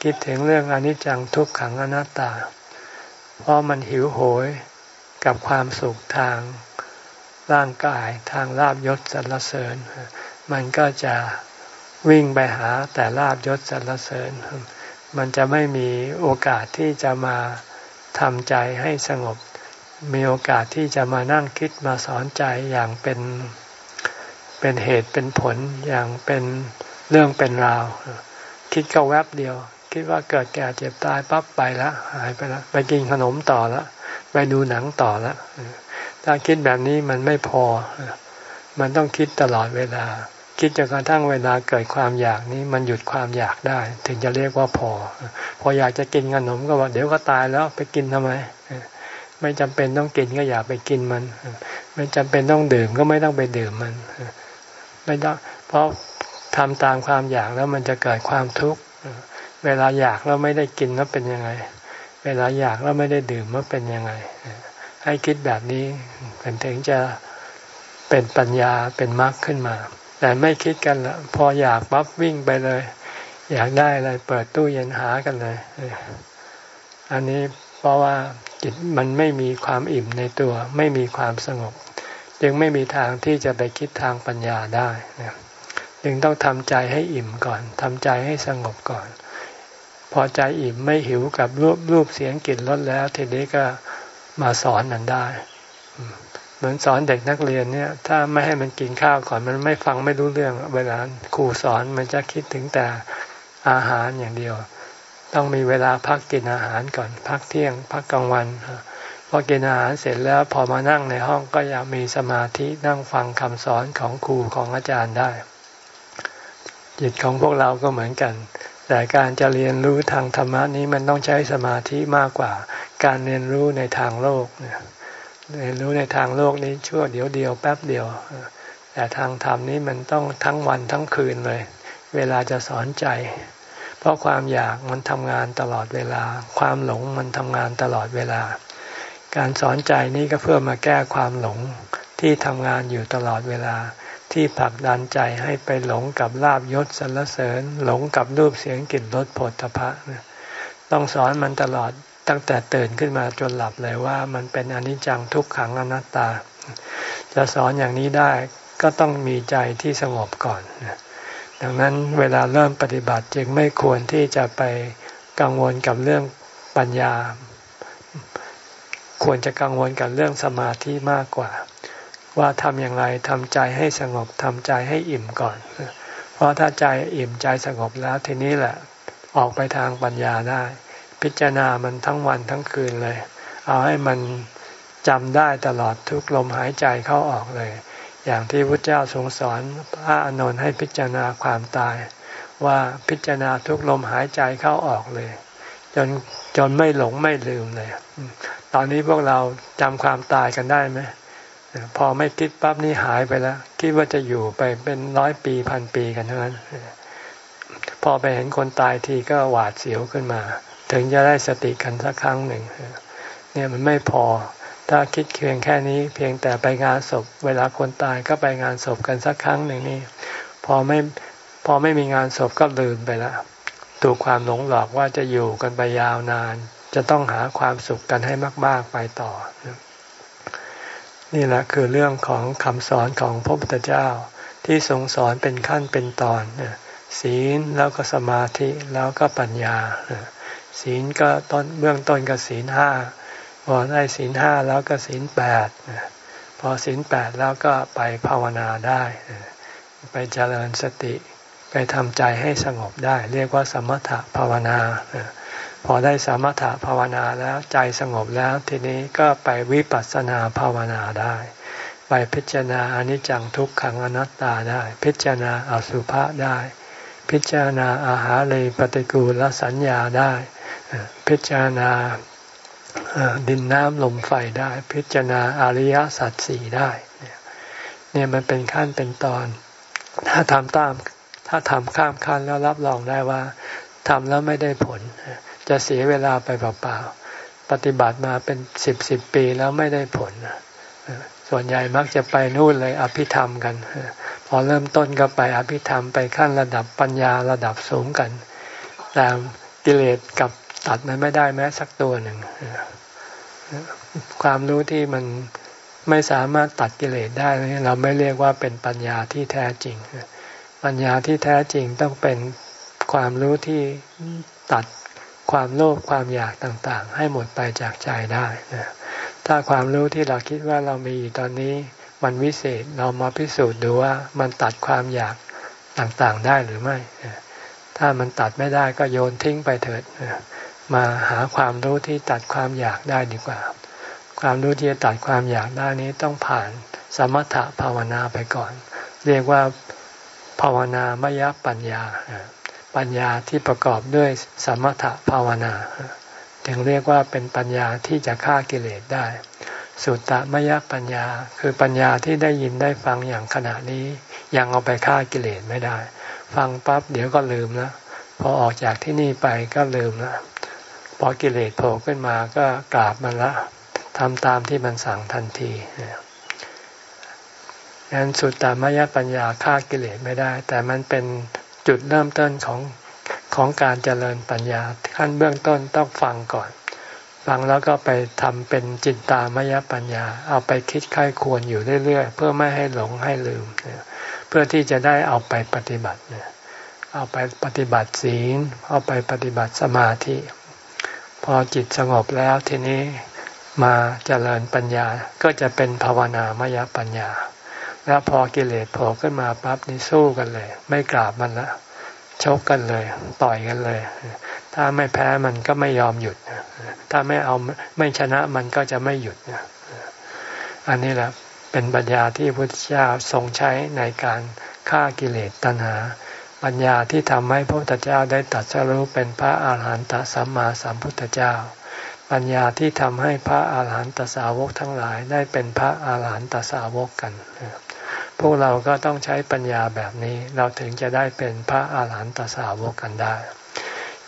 Speaker 1: คิดถึงเรื่องอนิจจังทุกขังอนัตตา เพราะมันหิวโหยกับความสุขทางร่างกายทางลาบยศสรรเสริญ มันก็จะวิ่งไปหาแต่ลาบยศสรรเสริญ มันจะไม่มีโอกาสที่จะมา ทำใจให้สงบ มีโอกาสที่จะมานั่งคิดมาสอนใจอย่างเป็นเป็นเหตุเป็นผลอย่างเป็นเรื่องเป็นราว คิดก็แวบเดียว คิดว่าเกิดแก่เจ็บตายปั๊บไปแล้วหายไปแล้วไปกินขนมต่อแล้วไปดูหนังต่อแล้วถ้าคิดแบบนี้มันไม่พอ มันต้องคิดตลอดเวลา คิดจนกระทั่งเวลาเกิดความอยากนี้มันหยุดความอยากได้ ถึงจะเรียกว่าพอ พออยากจะกินขนมก็ว่าเดี๋ยวก็ตายแล้วไปกินทำไม ไม่จำเป็นต้องกินก็อย่าไปกินมัน ไม่จำเป็นต้องดื่มก็ไม่ต้องไปดื่มมัน ไม่ต้องเพราะทำตามความอยากแล้วมันจะเกิดความทุกข์เวลาอยากแล้วไม่ได้กินแล้วเป็นยังไง เวลาอยากแล้วไม่ได้ดื่มแล้วเป็นยังไง ให้คิดแบบนี้เป็นถึงจะเป็นปัญญาเป็นมรรคขึ้นมา แต่ไม่คิดกันละพออยากปั๊บวิ่งไปเลย อยากได้อะไรเปิดตู้เย็นหากันเลย อันนี้เพราะว่าจิตมันไม่มีความอิ่มในตัว ไม่มีความสงบ จึงไม่มีทางที่จะไปคิดทางปัญญาได้จึงต้องทำใจให้อิ่มก่อนทำใจให้สงบก่อน พอใจอิ่มไม่หิวกับรูปรูปเสียงกลิ่นรสแล้ว ทีนี้ก็มาสอนนันได้ เหมือนสอนเด็กนักเรียนเนี่ย ถ้าไม่ให้มันกินข้าวก่อนมันไม่ฟังไม่รู้เรื่อง เวลาครูสอนมันจะคิดถึงแต่อาหารอย่างเดียว ต้องมีเวลาพักกินอาหารก่อน พักเที่ยง พักกลางวันพอกินอาหารเสร็จแล้วพอมานั่งในห้องก็อยากมีสมาธินั่งฟังคำสอนของครูของอาจารย์ได้ จิตของพวกเราก็เหมือนกัน แต่การจะเรียนรู้ทางธรรมะนี้มันต้องใช้สมาธิมากกว่า การเรียนรู้ในทางโลกเนี่ย เรียนรู้ในทางโลกนี้ชั่วเดียวเดียวแป๊บเดียว แต่ทางธรรมนี้มันต้องทั้งวันทั้งคืนเลย เวลาจะสอนใจ เพราะความอยากมันทำงานตลอดเวลา ความหลงมันทำงานตลอดเวลา การสอนใจนี้ก็เพื่อมาแก้ความหลงที่ทำงานอยู่ตลอดเวลา ที่ผลักดันใจให้ไปหลงกับลาบยศสรรเสริญ หลงกับรูปเสียงกลิ่นรสผลตภะต้องสอนมันตลอด ตั้งแต่ตื่นขึ้นมาจนหลับเลยว่ามันเป็นอนิจจังทุกขังอนัตตา จะสอนอย่างนี้ได้ก็ต้องมีใจที่สงบก่อน ดังนั้นเวลาเริ่มปฏิบัติจึงไม่ควรที่จะไปกังวลกับเรื่องปัญญา ควรจะกังวลกับเรื่องสมาธิมากกว่า ว่าทำอย่างไรทำใจให้สงบทำใจให้อิ่มก่อน เพราะถ้าใจอิ่มใจสงบแล้วทีนี้แหละออกไปทางปัญญาได้ พิจารณามันทั้งวันทั้งคืนเลย เอาให้มันจำได้ตลอดทุกลมหายใจเข้าออกเลย อย่างที่พระเจ้าทรงสอนพระอานนท์ให้พิจารณาความตาย ว่าพิจารณาทุกลมหายใจเข้าออกเลย จนจนไม่หลงไม่ลืมเลย ตอนนี้พวกเราจำความตายกันได้ไหมพอไม่คิดปั๊บนี่หายไปแล้ว คิดว่าจะอยู่ไปเป็นร้อยปีพันปีกันเทั้งนั้น พอไปเห็นคนตายทีก็หวาดเสียวขึ้นมา ถึงจะได้สติกันสักครั้งหนึ่งเนี่ยมันไม่พอ ถ้าคิดเพียงแค่นี้ เพียงแต่ไปงานศพ เวลาคนตายก็ไปงานศพกันสักครั้งหนึ่งนี่พอไม่พอไม่มีงานศพก็ลืมไปล้วถูกความหลงหลอกว่าจะอยู่กันไปยาวนาน จะต้องหาความสุขกันให้มาก ๆไปต่อ นี่แหละคือเรื่องของคำสอนของพระพุทธเจ้า ที่ทรงสอนเป็นขั้นเป็นตอนศีลแล้วก็สมาธิแล้วก็ปัญญา ศีลก็ต้นเบื้องต้นก็ศีลห้าพอได้ศีลห้าแล้วก็ศีลแปดพอศีลแปดแล้วก็ไปภาวนาได้ ไปเจริญสติ ไปทำใจให้สงบได้ เรียกว่าสมถะภาวนาพอได้สมถะภาวนาแล้วใจสงบแล้วทีนี้ก็ไปวิปัสสนาภาวนาได้ ไปพิจารณาอนิจจังทุกขังอนัตตาได้ พิจารณาอสุภะได้ พิจารณาอาหารเลยปฏิกูลสัญญาได้ พิจารณาดินน้ำลมไฟได้ พิจารณาอริยสัจสี่ได้เนี่ยมันเป็นขั้นเป็นตอน ถ้าทำตามถ้าทำข้ามขั้นแล้วรับรองได้ว่าทำแล้วไม่ได้ผล จะเสียเวลาไปเปล่าๆปฏิบัติมาเป็นสิบสิบปีแล้วไม่ได้ผล ส่วนใหญ่มักจะไปนู่นเลยอภิธรรมกัน พอเริ่มต้นก็ไปอภิธรรมไปขั้นระดับปัญญาระดับสูงกัน แต่กิเลสกับตัดมันไม่ได้แม้สักตัวหนึ่ง ความรู้ที่มันไม่สามารถตัดกิเลสได้เราไม่เรียกว่าเป็นปัญญาที่แท้จริง ปัญญาที่แท้จริงต้องเป็นความรู้ที่ตัดความโลภความอยากต่างๆ ให้หมดไปจากใจได้นะ ถ้าความรู้ที่เราคิดว่าเรามีอยู่ตอนนี้มันวิเศษเรามาพิสูจน์ดูว่ามันตัดความอยากต่างๆได้หรือไม่ ถ้ามันตัดไม่ได้ก็โยนทิ้งไปเถิด มาหาความรู้ที่ตัดความอยากได้ดีกว่า ความรู้ที่จะตัดความอยากได้นี้ต้องผ่านสมถะภาวนาไปก่อน เรียกว่าภาวนามยปัญญา ปัญญาที่ประกอบด้วยสมถะภาวนา จึงเรียกว่าเป็นปัญญาที่จะฆ่ากิเลสได้ สุตตมยปัญญา คือปัญญาที่ได้ยินได้ฟังอย่างขณะนี้ ยังเอาไปฆ่ากิเลสไม่ได้ ฟังปั๊บเดี๋ยวก็ลืมแล้วพอออกจากที่นี่ไปก็ลืมแล้วพอกิเลสโผล่ขึ้นมาก็กราบมันละทำตามที่มันสั่งทันทีงั้นสุดตามยปัญญาฆ่ากิเลสไม่ได้ แต่มันเป็นจุดเริ่มต้นของ ของการเจริญปัญญาขั้นเบื้องต้นต้องฟังก่อน ฟังแล้วก็ไปทำเป็นจิตตามยปัญญา เอาไปคิดค่ายควรอยู่เรื่อยๆ เพื่อไม่ให้หลงให้ลืม เพื่อที่จะได้เอาไปปฏิบัติ เอาไปปฏิบัติศีล เอาไปปฏิบัติสมาธิ พอจิตสงบแล้วทีนี้มาเจริญปัญญาก็จะเป็นภาวนามยปัญญา แล้วพอกิเลสโผล่ขึ้นมาปั๊บนี่สู้กันเลย ไม่กราบมันละ ชกกันเลย ต่อยกันเลย ถ้าไม่แพ้มันก็ไม่ยอมหยุด ถ้าไม่เอาไม่ชนะมันก็จะไม่หยุด อันนี้แหละเป็นปัญญาที่พระพุทธเจ้าทรงใช้ในการฆ่ากิเลสตัณหา ปัญญาที่ทำให้พระพุทธเจ้าได้ตัดสรู้เป็นพระอาหารหันตสัมมาสัมพุทธเจ้า ปัญญาที่ทำให้พระอาหารหันตสาวกทั้งหลายได้เป็นพระอาหารหันตสาวกกัน พวกเราก็ต้องใช้ปัญญาแบบนี้ เราถึงจะได้เป็นพระอาหารหันตสาวกกันได้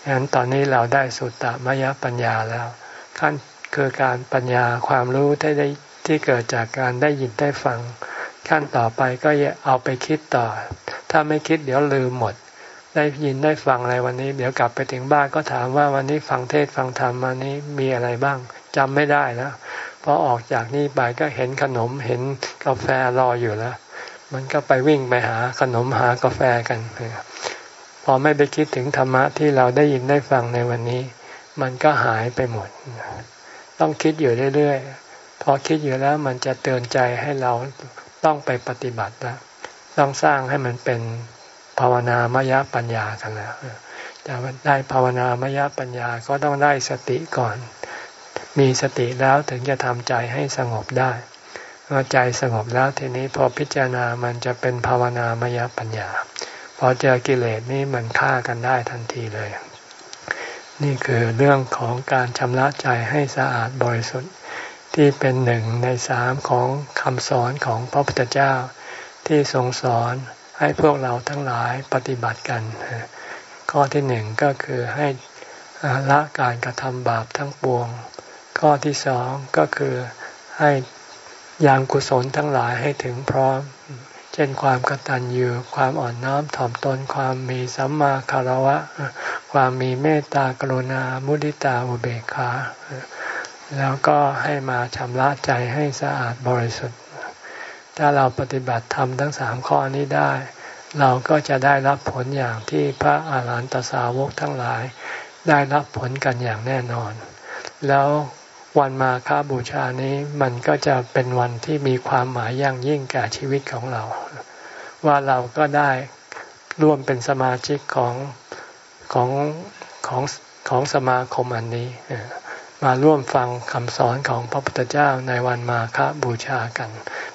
Speaker 1: ฉะนั้นตอนนี้เราได้สุตตมยปัญญาแล้ว ขั้นคือการปัญญาความรู้ที่ได้ที่เกิดจากการได้ยินได้ฟัง ขั้นต่อไปก็เอาไปคิดต่อ ถ้าไม่คิดเดี๋ยวลืมหมด ได้ยินได้ฟังอะไรวันนี้ เดี๋ยวกลับไปถึงบ้านก็ถามว่าวันนี้ฟังเทศฟังธรรมวันนี้มีอะไรบ้างจำไม่ได้แล้วพอออกจากนี่ไปก็เห็นขนมเห็นกาแฟรออยู่แล้ว มันก็ไปวิ่งไปหาขนมหากาแฟกันพอไม่ไปคิดถึงธรรมะที่เราได้ยินได้ฟังในวันนี้ มันก็หายไปหมด ต้องคิดอยู่เรื่อยๆ พอคิดอยู่แล้วมันจะเตือนใจให้เราต้องไปปฏิบัติแล้วต้องสร้างให้มันเป็นภาวนามยปัญญากันแล้วจะได้ภาวนามยปัญญาก็ต้องได้สติก่อน มีสติแล้วถึงจะทำใจให้สงบได้ เมื่อใจสงบแล้วทีนี้พอพิจารณามันจะเป็นภาวนามยปัญญา พอเจอกิเลสนี่มันฆ่ากันได้ทันทีเลย นี่คือเรื่องของการชำระใจให้สะอาดบริสุทธิ์ที่เป็นหนึ่งในสามของคำสอนของพระพุทธเจ้า ที่ทรงสอนให้พวกเราทั้งหลายปฏิบัติกัน ข้อที่หนึ่งก็คือให้ละการกระทำบาปทั้งปวง ข้อที่สองก็คือให้ ยังกุศลทั้งหลายให้ถึงพร้อม เช่นความกตัญญูความอ่อนน้อมถ่อมตน ความมีสัมมาคารวะ ความมีเมตตากรุณา มุทิตาอุเบกขา แล้วก็ให้มาชำระใจให้สะอาดบริสุทธิ์ ถ้าเราปฏิบัติธรรมทั้งสามข้อนี้ได้ เราก็จะได้รับผลอย่างที่พระอาหารหันตสาวกทั้งหลาย ได้รับผลกันอย่างแน่นอน แล้ว วันมาฆบูชานี้มันก็จะเป็นวันที่มีความหมายยั่งยิ่งแก่ชีวิตของเรา ว่าเราก็ได้ร่วมเป็นสมาชิกของของของของสมาคมอันนี้มาร่วมฟังคำสอนของพระพุทธเจ้าในวันมาฆบูชากัน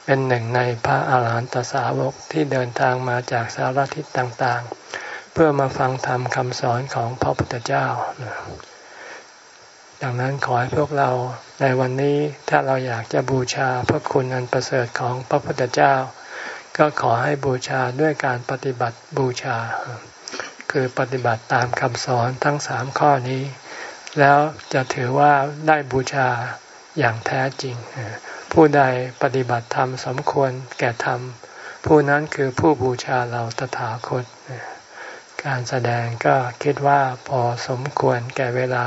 Speaker 1: เป็นหนึ่งในพระอาหารหันตสาวกที่เดินทางมาจากสารทิศต่างๆ เพื่อมาฟังธรรมคำสอนของพระพุทธเจ้า ดังนั้นขอให้พวกเราในวันนี้ถ้าเราอยากจะบูชาพระคุณอันประเสริฐของพระพุทธเจ้า ก็ขอให้บูชาด้วยการปฏิบัติบูชา คือปฏิบัติตามคำสอนทั้งสามข้อนี้ แล้วจะถือว่าได้บูชาอย่างแท้จริง ผู้ใดปฏิบัติธรรมสมควรแก่ธรรม ผู้นั้นคือผู้บูชาเราตถาคต การแสดงก็คิดว่าพอสมควรแก่เวลา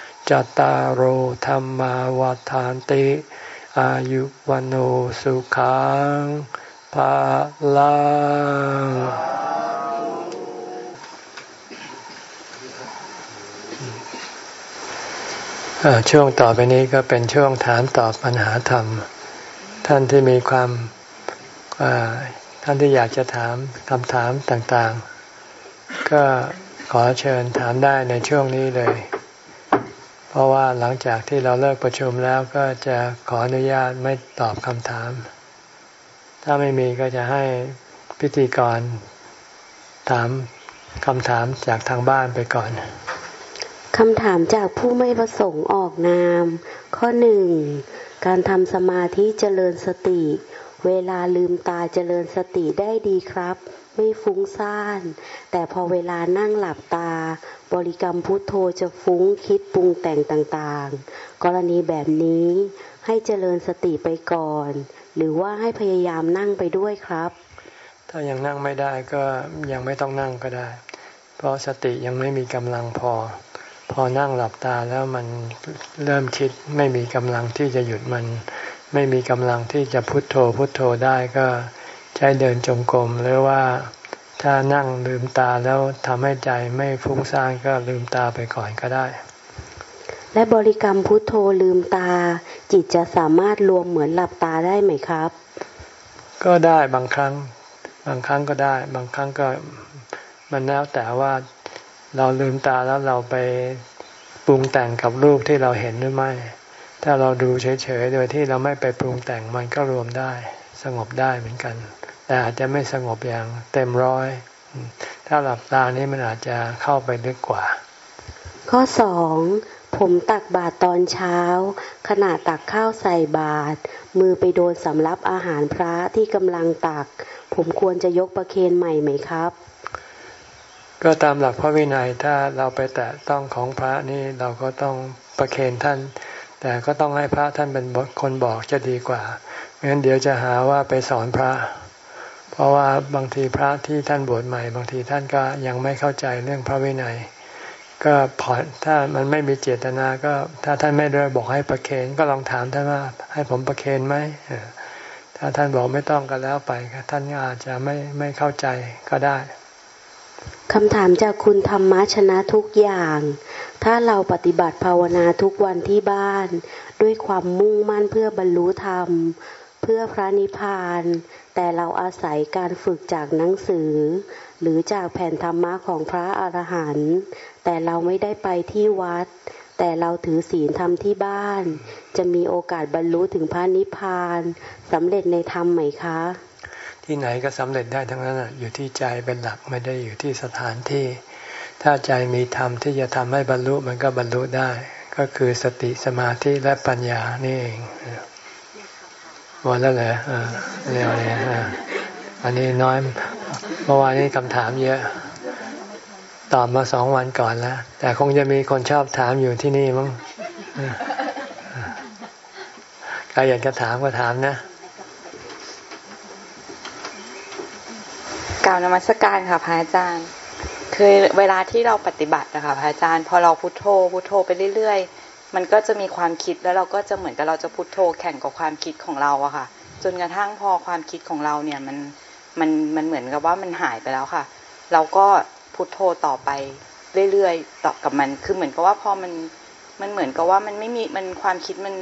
Speaker 1: จตารโหธรรมวาทานติ อายุวันโอสุขังภาลังช่วงต่อไปนี้ก็เป็นช่วงถามตอบปัญหาธรรม ท่านที่มีความท่านที่อยากจะถามคำถามต่างๆ ก็ขอเชิญถามได้ในช่วงนี้เลย เพราะว่าหลังจากที่เราเลิกประชุมแล้วก็จะขออนุญาตไม่ตอบคำถาม ถ้าไม่มีก็จะให้พิธีกรถามคำถามจากทางบ้านไปก่อน
Speaker 2: คำถามจากผู้ไม่ประสงค์ออกนาม ข้อหนึ่ง การทำสมาธิเจริญสติ เวลาลืมตาเจริญสติได้ดีครับ ไม่ฟุ้งซ่าน แต่พอเวลานั่งหลับตา บริกรรมพุทโธจะฟุ้งคิดปรุงแต่งต่างๆ กรณีแบบนี้ให้เจริญสติไปก่อน หรือว่าให้พยายามนั่งไปด้วยครับ
Speaker 1: ถ้ายังนั่งไม่ได้ก็ยังไม่ต้องนั่งก็ได้ เพราะสติยังไม่มีกำลังพอ พอนั่งหลับตาแล้วมันเริ่มคิดไม่มีกำลังที่จะหยุดมัน ไม่มีกำลังที่จะพุทโธพุทโธได้ก็ ช้เดินจงกรมหรือว่าถ้านั่งลืมตาแล้วทำให้ใจไม่ฟุ้งซ่านก็ลืมตาไปก่อนก็ได้
Speaker 2: และบริกรรมพุทโธลืมตา จิตจะสามารถรวมเหมือนหลับตาได้ไหมครับ
Speaker 1: ก็ได้บางครั้ง บางครั้งก็ได้ บางครั้งก็มันแล้วแต่ว่าเราลืมตาแล้วเราไปปรุงแต่งกับรูปที่เราเห็นหรือไม่ ถ้าเราดูเฉยๆโดยที่เราไม่ไปปรุงแต่งมันก็รวมได้ สงบได้เหมือนกัน แต่อาจจะไม่สงบอย่างเต็มร้อย ถ้าหลับตานี้มันอาจจะเข้าไปลึกกว่า
Speaker 2: ข้อสองผมตักบาตรตอนเช้า ขณะตักข้าวใส่บาตรมือไปโดนสำรับอาหารพระที่กำลังตัก ผมควรจะยกประเคนใหม่ไหมครับ
Speaker 1: ก็ตามหลักพระวินัยถ้าเราไปแตะต้องของพระนี่เราก็ต้องประเคนท่าน แต่ก็ต้องให้พระท่านเป็นคนบอกจะดีกว่างั้นเดี๋ยวจะหาว่าไปสอนพระเพ ราะว่าบางทีพระที่ท่านบวชใหม่ บางทีท่านก็ยังไม่เข้าใจเรื่องพระวินัย ก็ผ่อนถ้ามันไม่มีเจตนาก็ถ้าท่านไม่ได้บอกให้ประเคนก็ลองถามท่านว่าให้ผมประเคนไหมถ้าท่านบอกไม่ต้องก็แล้วไปท่านอาจจะไม่ไม่เข้าใจก็ได้
Speaker 2: คำถามจากคุณธรรมะชนะทุกอย่าง ถ้าเราปฏิบัติภาวนาทุกวันที่บ้าน ด้วยความมุ่งมั่นเพื่อบรรลุธรรม เพื่อพระนิพพาน แต่เราอาศัยการฝึกจากหนังสือ หรือจากแผ่นธรรมะของพระอรหันต์แต่เราไม่ได้ไปที่วัด แต่เราถือศีลธรรมที่บ้าน จะมีโอกาสบรรลุถึงพระนิพพานสำเร็จในธรรมไหมคะ
Speaker 1: ที่ไหนก็สำเร็จได้ทั้งนั้นอยู่ที่ใจเป็นหลักไม่ได้อยู่ที่สถานที่ ถ้าใจมีธรรมที่จะทำให้บรรลุมันก็บรรลุได้ ก็คือสติสมาธิและปัญญานี่เอง หมดแล้วเหรอเร็วเลยอันนี้น้อยเมื่อวานนี้คำถามเยอะ ตอบมาสองวันก่อนแล้ว แต่คงจะมีคนชอบถามอยู่ที่นี่มั้งใครอยากจะถามก็ถามนะ
Speaker 3: กล่าวนมัสการค่ะพระอาจารย์ คือเวลาที่เราปฏิบัตินะคะพระอาจารย์ พอเราพุโทโธพุโทโธไปเรื่อยๆ มันก็จะมีความคิดแล้วเราก็จะเหมือนกับเราจะพุโทโธแข่งกับความคิดของเราอะค่ะ จนกระทั่งพอความคิดของเราเนี่ยมันมันมันเหมือนกับว่ามันหายไปแล้วค่ะ เราก็พุโทโธต่อไปเรื่อยๆต่อกับมัน คือเหมือนกับว่าพอมันมันเหมือนกับว่ามันไม่มีมันความคิดมัน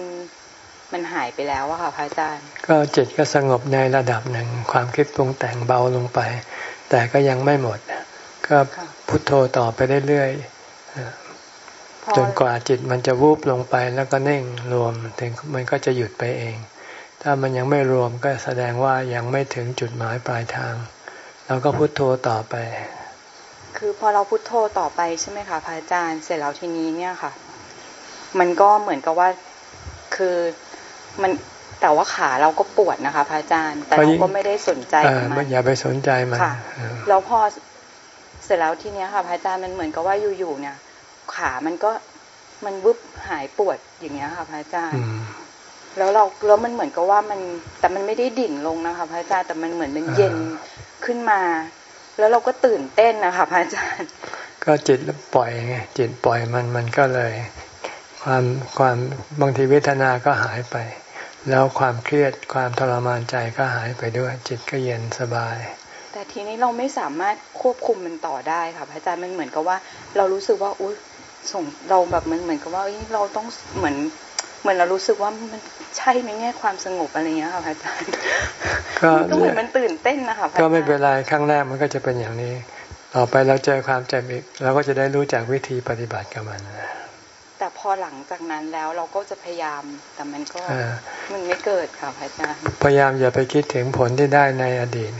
Speaker 3: มันหายไปแล้วอะค่ะพระอาจารย์
Speaker 1: ก็จิตก็สงบในระดับหนึ่งความคิดปรุงแต่งเบาลงไป แต่ก็ยังไม่หมด ก็พุโทโธต่อไปเรื่อยๆ จนกว่าจิตมันจะวูบลงไปแล้วก็นิ่งรวมถึงมันก็จะหยุดไปเอง ถ้ามันยังไม่รวมก็แสดงว่ายังไม่ถึงจุดหมายปลายทางเราก็พุโทโธต่อไป
Speaker 3: คือพอเราพุโทโธต่อไปใช่ไหมคะพระอาจารย์เสร็จแล้วทีนี้เนี่ยค่ะ มันก็เหมือนกับว่าคือมันแต่ว่าขาเราก็ปวดนะคะพระอาจารย์ แต่เราก็ไม่ได้สนใจ
Speaker 1: มันอย่าไปสนใจมัน
Speaker 3: ค่ะแล้วพอเสร็จแล้วทีเนี้ยค่ะพระอาจารย์มันเหมือนกับว่าอยู่ๆเนี่ย ขามันก็มันวุบหายปวดอย่างเงี้ยค่ะพระอาจารย์แล้วเราแล้วมันเหมือนกับว่ามันแต่มันไม่ได้ดิ่งลงนะคะพระอาจารย์แต่มันเหมือนมันเย็นขึ้นมา แล้วเราก็ตื่นเต้นนะคะพระอาจารย์
Speaker 1: ก็จิตปล่อยไงจิตปล่อยมันมันก็เลย ความความบางทีเวทนาก็หายไป แล้วความเครียดความทรมานใจก็หายไปด้วย จิตก็เย็นสบาย
Speaker 3: แต่ทีนี้เราไม่สามารถควบคุมมันต่อได้ค่ะพระอาจารย์มันเหมือนกับว่า เรารู้สึกว่าอุ้ย ส่งเราแบบมันเหมือนกับว่าเราต้องเหมือนเหมือนเรารู้สึกว่ามันใช่ไหมเนี่ยความสงบอะไรเงี้ยค่ะพระอาจารย์ก็เหมือนมันตื่นเต้นนะคะ
Speaker 1: ก็ไม่เป็นไรครั้งแรกมันก็จะเป็นอย่างนี้ ต่อไปเราเจอความเจ็บอีกเราก็จะได้รู้จักวิธีปฏิบัติกับมันนะ
Speaker 3: แต่พอหลังจากนั้นแล้วเราก็จะพยายามแต่มันก็มันไม่เกิดค่ะพระอาจารย์
Speaker 1: พยายามอย่าไปคิดถึงผลที่ได้ในอดีต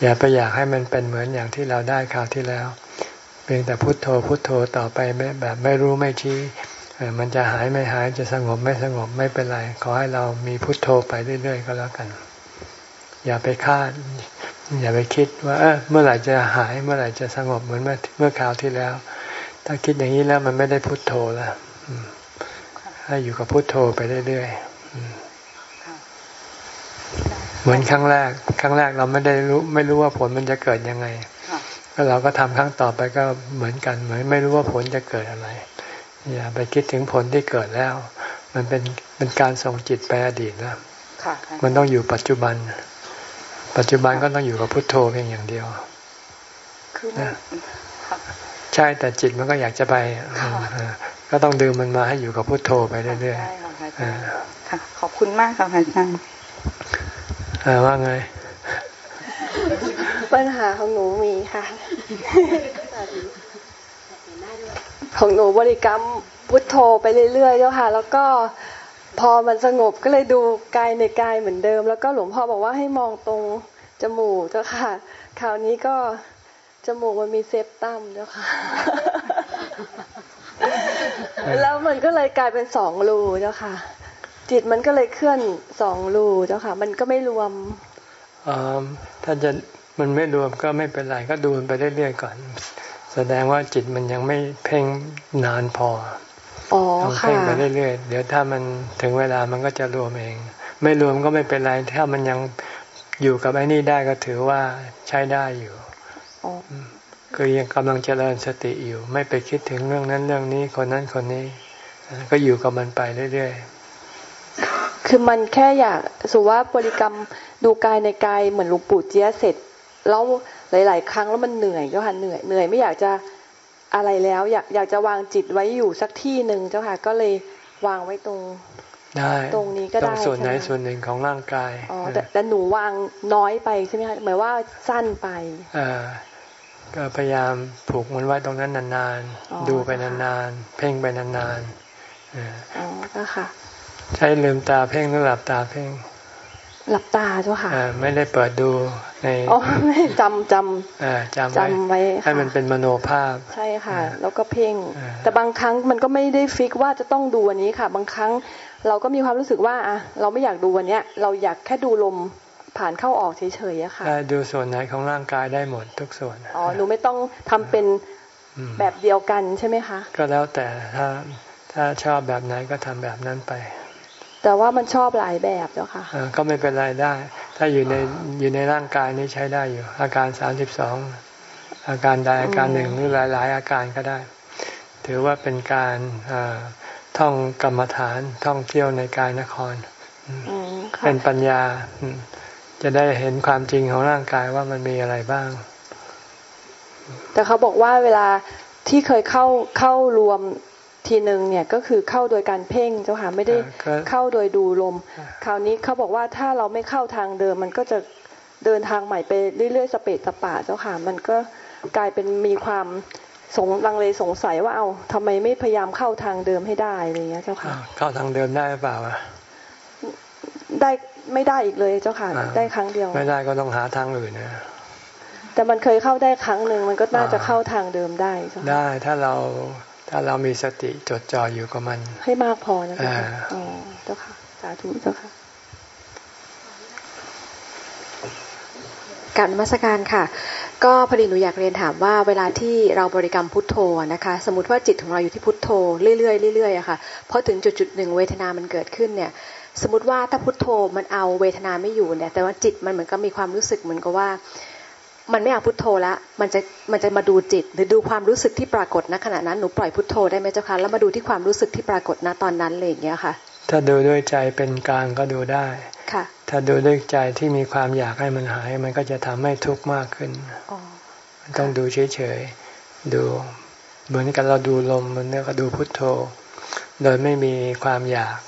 Speaker 1: อย่าไปอยากให้มันเป็นเหมือนอย่างที่เราได้คราวที่แล้ว เพียงแต่พุโทโธพุโทโธต่อไปแบบไม่รู้ไม่ชี้มันจะหายไม่หายจะสงบไม่สงบไม่เป็นไร ขอให้เรามีพุโทโธไปเรื่อยๆก็แล้วกัน อย่าไปคาด อย่าไปคิดว่าเมื่อไหร่จะหายเมื่อไหร่จะสงบเหมือนเมื่อเมื่อคราวที่แล้ว ถ้าคิดอย่างนี้แล้วมันไม่ได้พุโทโธแล้วให้อยู่กับพุทโธไปเรื่อยๆเหมือนครั้งแรก ครั้งแรกเราไม่ได้รู้ ไม่รู้ว่าผลมันจะเกิดยังไง แล้วเราก็ทำครั้งต่อไปก็เหมือนกันเหมือนไม่รู้ว่าผลจะเกิดอะไร อย่าไปคิดถึงผลที่เกิดแล้ว มันเป็นเป็นการส่งจิตไปอดีตแล้วมันต้องอยู่ปัจจุบัน ปัจจุบันก็ต้องอยู่กับพุทโธเพียงอย่างเดียวใช่แต่จิตมันก็อยากจะไปก็ต้องดึงมันมาให้อยู่กับพุทโธไปเรื่อยๆ
Speaker 3: ค่ะขอบคุณมากค่ะอาจารย์
Speaker 1: ว่าไง
Speaker 4: ปัญหาของหนูมีค่ะ ของหนูบริกรรมพุทโธไปเรื่อยๆเจ้าค่ะ แล้วก็พอมันสงบก็เลยดูกายในกายเหมือนเดิม แล้วก็หลวงพ่อบอกว่าให้มองตรงจมูกเจ้าค่ะ คราวนี้ก็จมูกมันมีเซฟตั้มเจ้าค่ะ แล้วมันก็เลยกลายเป็นสองรูเจ้าค่ะ จิตมันก็เลยเคลื่อนสองรูเจ้าค่ะ มันก็ไม่รวม
Speaker 1: อถ้าจะ มันไม่รวมก็ไม่เป็นไรก็ดูมันไปเรื่อยๆก่อน แสดงว่าจิตมันยังไม่เพ่งนานพอต้องเพ่งไปเรื่อยๆเดี๋ยวถ้ามันถึงเวลามันก็จะรวมเอง ไม่รวมก็ไม่เป็นไร ถ้ามันยังอยู่กับไอ้นี่ได้ก็ถือว่าใช้ได้อยู่คือยังกำลังเจริญสติอยู่ ไม่ไปคิดถึงเรื่องนั้นเรื่องนี้คนนั้นคนนี้ ก็อยู่กับมันไปเรื่อย
Speaker 4: ๆคือมันแค่อยากสุว่าบริกรรมดูกายในกายเหมือนหลวงปู่เจี๊ยเสร็จ แล้วหลาย ๆ ครั้งแล้วมันเหนื่อยเจ้าค่ะเหนื่อยเหนื่อยไม่อยากจะอะไรแล้ว อยากอยากจะวางจิตไว้อยู่สักที่หนึ่งเจ้าค่ะก็เลยวางไว้ตรง
Speaker 1: ได้
Speaker 4: ตรงนี้ก็ได้
Speaker 1: ส่วนไหนส่วนหนึ่งของร่างกาย
Speaker 4: อ๋อแต่แต่หนูวางน้อยไปใช่ไหมคะหมายว่าสั้นไป
Speaker 1: อ่าก็พยายามผูกมันไว้ตรงนั้นนานๆ ดูไปนานๆ เพ่งไปนานๆอ๋อค่ะ ใช้ลืมตาเพ่งหรือหลับตาเพ่ง
Speaker 4: หลับตาเจ้าค่ะ
Speaker 1: ไม่ได้เปิดดูใน
Speaker 4: อ๋อไม่จำจำ
Speaker 1: จำจำไว้ให้มันเป็นมโนภาพ
Speaker 4: ใช่ค่ะ แล้วก็เพ่ง แต่บางครั้งมันก็ไม่ได้ฟิกว่าจะต้องดูวันนี้ค่ะ บางครั้งเราก็มีความรู้สึกว่าอะเราไม่อยากดูวันเนี้ย เราอยากแค่ดูลมผ่านเข้าออกเฉยๆอะค่ะ
Speaker 1: ดูส่วนไหนของร่างกายได้หมดทุกส่วน
Speaker 4: อ๋อหนูไม่ต้องทำเป็นแบบเดียวกันใช่ไหมคะ
Speaker 1: ก็แล้วแต่ถ้าถ้าชอบแบบไหนก็ทำแบบนั้นไป
Speaker 4: แต่ว่ามันชอบหลายแบบเจ้าค่ะ
Speaker 1: ก็ไม่เป็นไรได้ ถ้าอยู่ในอยู่ในร่างกายนี้ใช้ได้อยู่ อาการสามสิบสองอาการใดอาการหนึ่งหรือหลาย ๆ อาการก็ได้ ถือว่าเป็นการท่องกรรมฐานท่องเที่ยวในกายนคร เป็นปัญญาจะได้เห็นความจริงของร่างกายว่ามันมีอะไรบ้าง
Speaker 4: แต่เขาบอกว่าเวลาที่เคยเข้าเข้ารวม ทีหนึ่งเนี่ยก็คือเข้าโดยการเพ่งเจ้าค่ะไม่ได้เข้าโดยดูลม คราวนี้เขาบอกว่าถ้าเราไม่เข้าทางเดิม มันก็จะเดินทางใหม่ไปเรื่อยๆสเปดสปาเจ้าค่ะมันก็กลายเป็นมีความสงลังเลสงสัยว่าเอาทำไมไม่พยายามเข้าทางเดิมให้ได้อะไรเงี้ยเจ้าค่ะ
Speaker 1: เข้าทางเดิมได้หรือเปล่าอะ
Speaker 4: ได้ไม่ได้อีกเลยเจ้าค่ะได้ครั้งเดียว
Speaker 1: ไม่ได้ก็ต้องหาทางอื่นนะ
Speaker 4: แต่มันเคยเข้าได้ครั้งหนึ่งมันก็น่าจะเข้าทางเดิมได้
Speaker 1: ได้ถ้าเรา ถ้าเรามีสติจดจ่ออยู่กับมัน
Speaker 4: ให้มากพอนะคะอ๋อเจ้าค่ะ สาธุเจ้าค่ะ
Speaker 5: การมัสการค่ะ ก็พอดีหนูอยากเรียนถามว่าเวลาที่เราบริกรรมพุทโธนะคะ สมมติว่าจิตของเราอยู่ที่พุทโธเรื่อยๆเรื่อยๆอะค่ะพอถึงจุดจุดหนึ่งเวทนามันเกิดขึ้นเนี่ย สมมติว่าถ้าพุทโธมันเอาเวทนาไม่อยู่เนี่ยแต่ว่าจิตมันเหมือนกับมีความรู้สึกเหมือนกับว่า มันไม่เอาพุทโธละมันจะมันจะมาดูจิต หรือดูความรู้สึกที่ปรากฏณขณะนั้นหนูปล่อยพุทโธได้ไหมเจ้าคะแล้วมาดูที่ความรู้สึกที่ปรากฏณตอนนั้นเลยอย่างเงี้ยค่ะ
Speaker 1: ถ้าดูด้วยใจเป็นกลางก็ดูได้
Speaker 5: ค่ะ
Speaker 1: ถ้าดูด้วยใจที่มีความอยากให้มันหาย มันก็จะทำให้ทุกข์มากขึ้นต้องดูเฉยๆดู เหมือนกันเราดูลมมันเนี่ยก็ดูพุทโธ โดยไม่มีความอยาก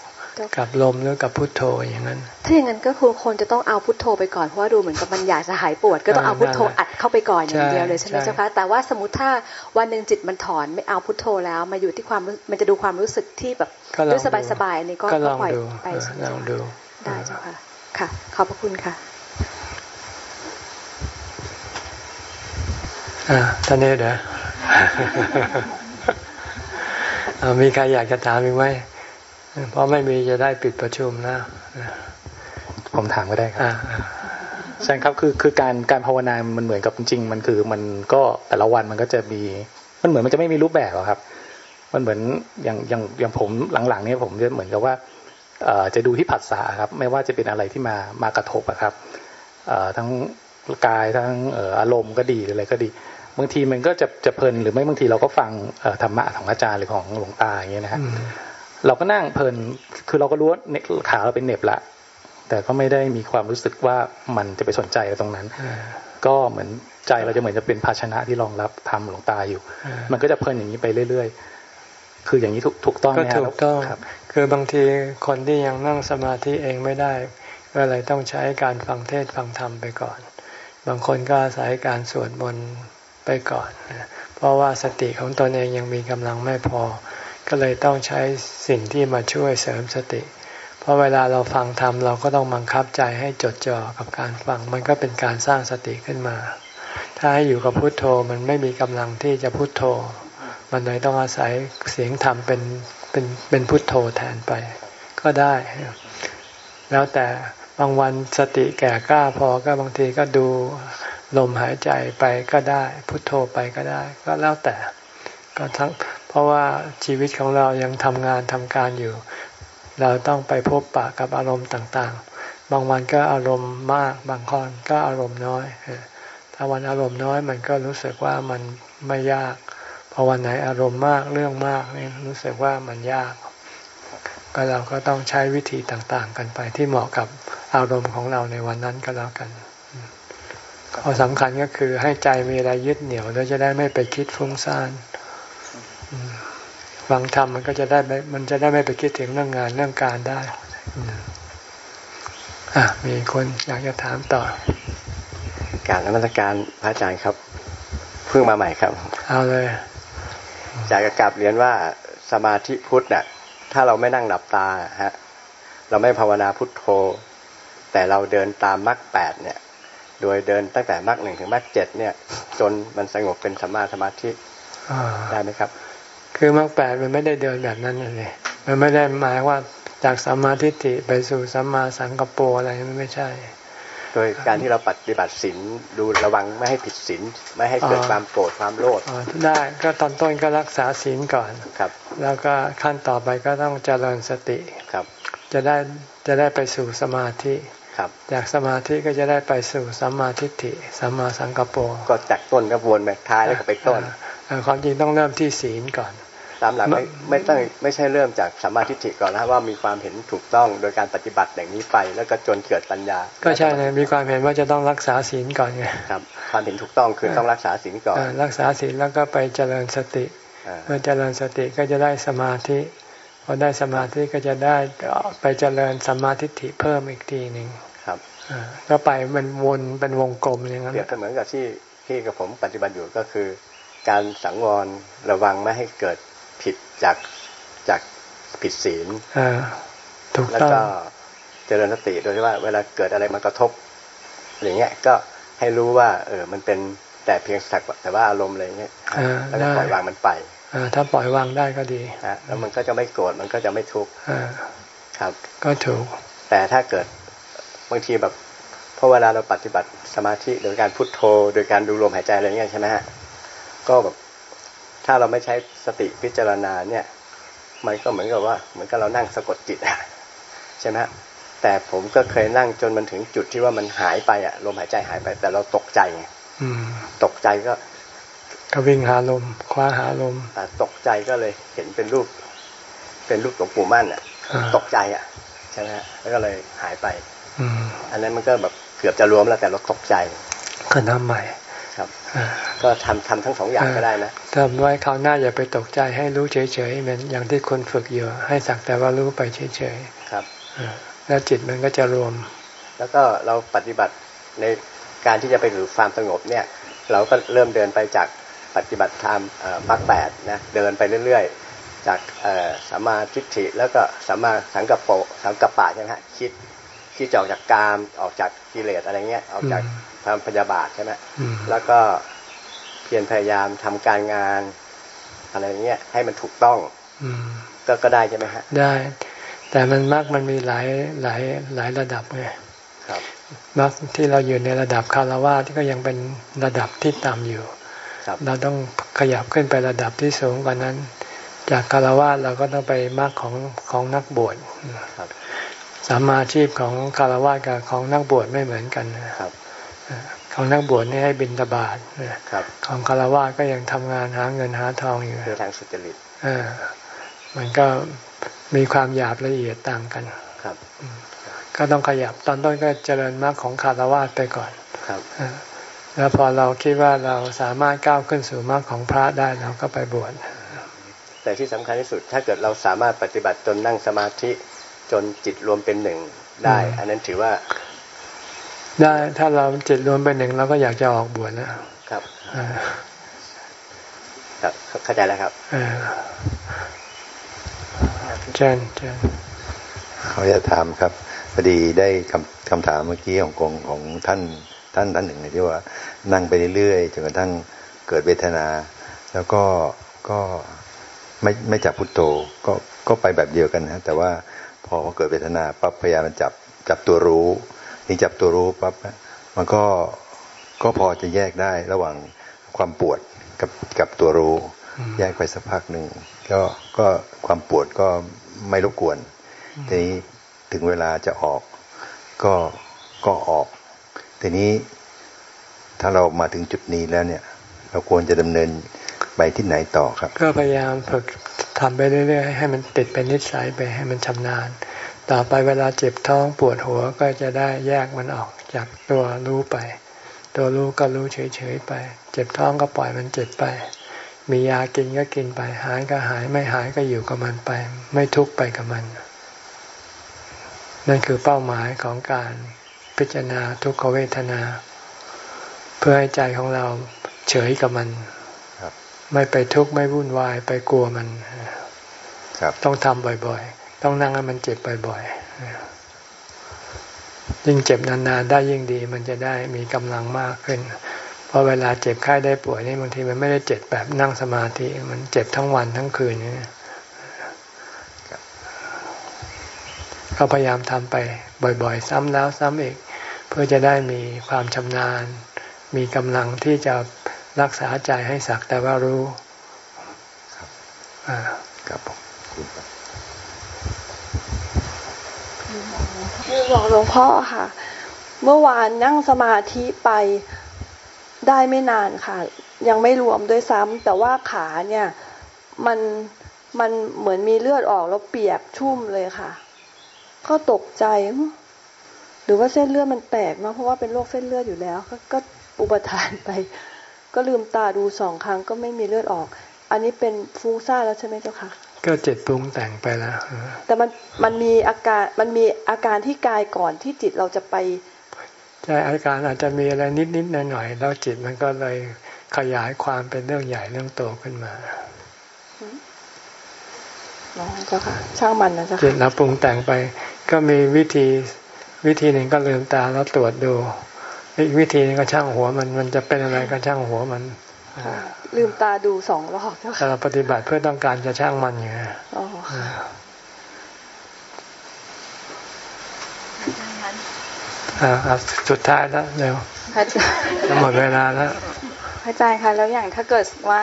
Speaker 1: กับลมหรือกับพุทโธอย่างนั้น
Speaker 5: ถ้าอย่างนั้นก็คือคนจะต้องเอาพุทโธไปก่อนเพราะว่าดูเหมือนกับมันอยากจะหายปวด ก็ต้องเอาพุทโธอัดเข้าไปก่อนอย่างเดียวเลยใช่ไหมเจ้าคะแต่ว่าสมมติถ้าวันหนึ่งจิตมันถอนไม่เอาพุทโธแล้ว มาอยู่ที่ความมันจะดูความรู้สึกที่แบบด้วยสบายๆอันนี้ก็ปล่อยไป
Speaker 1: ลองดู
Speaker 5: ได้เจ้าค่ะค่ะ ขอบพระคุณค่ะ
Speaker 1: อ่าท่านนี้เด้อมีใครอยากจะถามอีกไหม เพราะไม่มีจะได้ปิดประชุมนะ
Speaker 6: ผมถามก็ได้ครับใช่ครับคือคือการการภาวนา มันเหมือนกับจริง มันคือมันก็แต่ละวันมันก็จะมี มันเหมือนมันจะไม่มีรูปแบบครับ มันเหมือนอย่างอย่างอย่างผมหลังๆเนี่ยผมจะเหมือนกับว่าจะดูที่ผัสสะครับ ไม่ว่าจะเป็นอะไรที่มามากระทบครับทั้งกายทั้งอารมณ์ก็ดีอะไรก็ดี บางทีมันก็จะจะเพลินหรือไม่บางทีเราก็ฟังธรรมะของอาจารย์หรือของหลวงตาอย่างเงี้ยนะฮะ เราก็นั่งเพลิน คือเราก็รู้ว่าขาเราเป็นเน็บละ แต่ก็ไม่ได้มีความรู้สึกว่ามันจะไปสนใจตรงนั้น ก็เหมือนใจเราจะเหมือนจะเป็นภาชนะที่รองรับทำหลวงตาอยู่ มันก็จะเพลินอย่างนี้ไปเรื่อย ๆ คืออย่างนี้ถูกถูกต้องไหม
Speaker 1: ครับถูกต้องคือบางทีคนที่ยังนั่งสมาธิเองไม่ได้ ก็เลยต้องใช้การฟังเทศฟังธรรมไปก่อน บางคนก็อาศัยการสวดมนต์ไปก่อน เพราะว่าสติของตนเองยังมีกำลังไม่พอ ก็เลยต้องใช้สิ่งที่มาช่วยเสริมสติ เพราะเวลาเราฟังธรรมเราก็ต้องบังคับใจให้จดจ่อกับการฟัง มันก็เป็นการสร้างสติขึ้นมา ถ้าให้อยู่กับพุทโธมันไม่มีกำลังที่จะพุทโธ มันเลยต้องอาศัยเสียงธรรมเป็นเป็นเป็นพุทโธแทนไป ก็ได้ แล้วแต่บางวันสติแก่กล้าพอก็บางทีก็ดูลมหายใจไปก็ได้ พุทโธไปก็ได้ ก็แล้วแต่ก็ทั้ง เพราะว่าชีวิตของเรายังทำงานทำการอยู่ เราต้องไปพบปะกับอารมณ์ต่างๆ บางวันก็อารมณ์มาก บางคนก็อารมณ์น้อย ถ้าวันอารมณ์น้อยมันก็รู้สึกว่ามันไม่ยาก พอวันไหนอารมณ์มากเรื่องมากนี่รู้สึกว่ามันยาก ก็เราก็ต้องใช้วิธีต่างๆ กันไปที่เหมาะกับอารมณ์ของเราในวันนั้นก็แล้วกันข้อสำคัญก็คือให้ใจมีอะไรยึดเหนี่ยวแล้วจะได้ไม่ไปคิดฟุ้งซ่าน ฟังธรรมมันก็จะได้มันจะได้ไม่ไปคิดถึงเรื่องงานเรื่องการได้อะมีคนอยากจะถามต่อ
Speaker 7: การนมัสการพระอาจารย์ครับ เพิ่งมาใหม่ครับ
Speaker 1: เอาเลย
Speaker 7: อยากจะกลับเรียนว่าสมาธิพุทธเนี่ยถ้าเราไม่นั่งหลับตาฮะ เราไม่ภาวนาพุทโธแแต่เราเดินตามมรรคแปดเนี่ย โดยเดินตั้งแต่มรรคหนึ่งถึงมรรคเจ็ดเนี่ย จนมันสงบเป็นสัมมาสมาธิได้ไหมครับ
Speaker 1: คือมรรคแปดมันไม่ได้เดินแบบนั้นเลย มันไม่ได้หมายว่าจากสัมมาทิฏฐิไปสู่สัมมาสังกปรอะไรมันไม่ใช่
Speaker 7: โดยการที่เราปฏิบัติศีลดูระวังไม่ให้ผิดศีลไม่ให้เกิดความโกรธความโลภ
Speaker 1: ได้ก็ตอนต้นก็รักษาศีลก่อน
Speaker 7: ครับ
Speaker 1: แล้วก็ขั้นต่อไปก็ต้องเจริญสติ
Speaker 7: ครับ
Speaker 1: จะได้จะได้ไปสู่สมาธิ
Speaker 7: ครับ
Speaker 1: จากสมาธิก็จะได้ไปสู่สัมมาทิฏฐิสัมมาสังกปร
Speaker 7: ก็จากต้นก็วนไปท้ายแล้วก็ไปต้น
Speaker 1: ความจริงต้องเริ่มที่ศีลก่อน
Speaker 7: ตามหลักไม่ไม่ต้องไม่ใช่เริ่มจากสัมมาทิฏฐิก่อนนะว่ามีความเห็นถูกต้องโดยการปฏิบัติอย่างนี้ไป แล้วก็จนเกิดปัญญา
Speaker 1: ก็ใช่เลยมีความเห็นว่าจะต้องรักษาศีลก่อนไง
Speaker 7: ครับความเห็นถูกต้องคือต้องรักษาศีลก่อน
Speaker 1: รักษาศีลแล้วก็ไปเจริญสติ เมื่อเจริญสติก็จะได้สมาธิพอได้สมาธิก็จะได้ไปเจริญสัมมาทิฏฐิเพิ่มอีกทีหนึ่ง
Speaker 7: ครับ
Speaker 1: ก็ไปมันวนเป็นวงกลมอย่างนั้น
Speaker 7: เปรียบเหมือนกับที่ที่กับผมปฏิบัติอยู่ก็คือ การสังวรระวังไม่ให้เกิดผิด จากจากผิดศีล
Speaker 1: ถูก
Speaker 7: แล้วก็เจริญสติโดยที่ว่า เวลาเกิดอะไรมากระทบอย่างเงี้ยก็ให้รู้ว่า เออ มันเป็นแต่เพียงสักแต่ว่าอารมณ์อะไรเงี้ยแล้วก็ปล่อยวางมันไป
Speaker 1: ถ้าปล่อยวางได้ก็ดี
Speaker 7: ฮะแล้วมันก็จะไม่โกรธมันก็จะไม่ทุกข์ครับ
Speaker 1: ก็ถูก
Speaker 7: แต่ถ้าเกิดบางทีแบบเพราะเวลาเราปฏิบัติสมาธิโดยการพุทโธ โดยการดูลมหายใจอะไรเงี้ยใช่ไหมฮะก็แบบ ถ้าเราไม่ใช้สติพิจารณาเนี่ย มันก็เหมือนกับว่า เหมือนกับเรานั่งสะกดจิตใช่ไหมแต่ผมก็เคยนั่งจนมันถึงจุดที่ว่ามันหายไปอะลมหายใจหายไป แต่เราตกใจไงตกใจก็
Speaker 1: ก็วิ่งหาลมคว้าหาลม
Speaker 7: ตกใจก็เลยเห็นเป็นรูป เป็นรูปหลวงปู่มั่นอะ ตกใจอะใช่ไหมแล้วก็เลยหายไปอันนั้นมันก็แบบเกือบจะรวมแล้วแต่เราตกใจ
Speaker 1: ก็น้ำใหม่
Speaker 7: ครับ ก็ทำทำทั้งสองอย่างก็ได้นะ
Speaker 1: ทำไว้คราวหน้าอย่าไปตกใจให้รู้เฉยๆเหมือนอย่างที่คนฝึกอยู่ ให้สักแต่ว่ารู้ไปเฉย
Speaker 7: ๆครับ
Speaker 1: แล้วจิตมันก็จะรวม
Speaker 7: แล้วก็เราปฏิบัติในการที่จะไปสู่ความสงบเนี่ย เราก็เริ่มเดินไปจากปฏิบัติธรรมมรรคแปดนะเดินไปเรื่อยๆ จากสัมมาทิฏฐิแล้วก็สัมมาสังกัปโปสังกัปปะใช่ไหมฮะคิด คิดออกจากกามออกจากกิเลสอะไรเงี้ยออกจากความพยาบาทใช่ไหมแล้วก็เพียรพยายามทำการงานอะไรเงี้ยให้มันถูกต้องก็ก็ได้ใช่ไหมฮะ
Speaker 1: ได้ แต่มันมากมันมีหลายหลายหลายระดับไง
Speaker 7: ครับ
Speaker 1: มักที่เราอยู่ในระดับคารวะที่ก็ยังเป็นระดับที่ต่ำอยู่เราต้องขยับขึ้นไประดับที่สูงกว่านั้น จากคารวะเราก็ต้องไปมากของของนักบวช สามาชีพของคารวะกับของนักบวชไม่เหมือนกัน
Speaker 7: ครับ
Speaker 1: ของนักบวชนี่ให้บินตบาทของคารวะก็ยังทำงานหาเงินหาทองอยู่
Speaker 7: ทางสุจริต
Speaker 1: อ่ามันก็มีความหยาบละเอียดต่างกัน
Speaker 7: ครับ
Speaker 1: ก็ต้องขยับตอนต้นก็เจริญมรรคของคารวะไปก่อน
Speaker 7: ครับ
Speaker 1: แล้วพอเราคิดว่าเราสามารถก้าวขึ้นสู่มรรคของพระได้เราก็ไปบวช
Speaker 7: แต่ที่สำคัญที่สุดถ้าเกิดเราสามารถปฏิบัติจนนั่งสมาธิ จนจิตรวมเป็นหนึ่งได้ อันนั้นถือว่า
Speaker 1: ได้ถ้าเราจิตรวมเป็นหนึ่งเราก็อยากจะออกบวชแล้ว
Speaker 7: ครับครับเข้าใจแล้วครับ
Speaker 1: เช่นเช่น
Speaker 8: เขาจะถามครับพอดีได้คำคำถามเมื่อกี้ของกงของท่านท่านท่านหนึ่งที่ว่านั่งไปเรื่อยๆจนกระทั่งเกิดเวทนา แล้วก็ก็ไม่ไม่จับพุทโธก็ก็ไปแบบเดียวกันนะแต่ว่า พอเกิดเวทนาปั๊บพยายามจับจับตัวรู้นี่จับตัวรู้ปั๊บมันก็ก็พอจะแยกได้ระหว่างความปวดกับกับตัวรู้ แยกไปสักพักหนึ่งก็ก็ความปวดก็ไม่รบกวนทีนี้ถึงเวลาจะออก ก็ก็ออกทีนี้ถ้าเรามาถึงจุดนี้แล้วเนี่ย เราควรจะดำเนิน ไปที่ไหนต่อครับ
Speaker 1: ก็พยายามฝึกทำไปเรื่อยๆ ให้มันติดเป็นนิสัยไปให้มันชำนาญ ต่อไปเวลาเจ็บท้องปวดหัวก็จะได้แยกมันออกจากตัวรู้ไป ตัวรู้ก็รู้เฉยๆไป เจ็บท้องก็ปล่อยมันเจ็บไป มียากินก็กินไป หายก็หายไม่หายก็อยู่กับมันไป ไม่ทุกข์ไปกับมัน นั่นคือเป้าหมายของการพิจารณาทุกขเวทนา เพื่อให้ใจของเราเฉยกับมัน ไม่ไปทุกข์ไม่วุ่นวายไปกลัวมันต้องทำบ่อยๆ ต้องนั่งให้มันเจ็บบ่อยยิ่งเจ็บนานๆได้ยิ่งดี มันจะได้มีกำลังมากขึ้น เพราะเวลาเจ็บไข้ได้ป่วยนี่บางทีมันไม่ได้เจ็บแบบนั่งสมาธิ มันเจ็บทั้งวันทั้งคืนนี่ก็พยายามทำไปบ่อยๆ ซ้ำแล้วซ้ำอีก เพื่อจะได้มีความชำนาญ มีกำลังที่จะ รักษาใจให้สักแต่ว่ารู้
Speaker 8: ครับผม
Speaker 4: คือบอกหลวงพ่อค่ะ เมื่อวานนั่งสมาธิไปได้ไม่นานค่ะ ยังไม่รวมด้วยซ้ำแต่ว่าขาเนี่ยมันมันเหมือนมีเลือดออกแล้วเปียกชุ่มเลยค่ะ ก็ตกใจ หรือว่าเส้นเลือดมันแตกเนาะเพราะว่าเป็นโรคเส้นเลือดอยู่แล้ว ก็ก็อุปทานไป ก็ลืมตาดูสองครั้งก็ไม่มีเลือดออก อันนี้เป็นฟุ้งซ่านแล้วใช่ไหมเจ้าค่ะ
Speaker 1: ก็เจ็ดปรุงแต่งไปแล้ว
Speaker 4: แต่มันมันมีอาการมันมีอาการที่กายก่อนที่จิตเราจะไป
Speaker 1: ใช่อาการอาจจะมีอะไรนิดนิดหน่อยหน่อยแล้วจิตมันก็เลยขยายความเป็นเรื่องใหญ่เรื่องโตขึ้นมา
Speaker 4: เจ้าค่ะช่างมันนะเจ้า
Speaker 1: จิตเราปรุงแต่งไป ก็มีวิธีวิธีหนึ่งก็ลืมตาแล้วตรวจดู อีกวิธีนึงก็ช่างหัวมันมันจะเป็นอะไรก็ช่างหัวมัน
Speaker 4: ลืมตาดูสองรอบ
Speaker 1: แต่เราปฏิบัติเพื่อต้องการจะช่างมันอยู่อ่าสุดท้ายแล้วเร็วหมดเวลาแล้ว
Speaker 3: อาจารย์คะแล้วอย่างถ้าเกิดว่า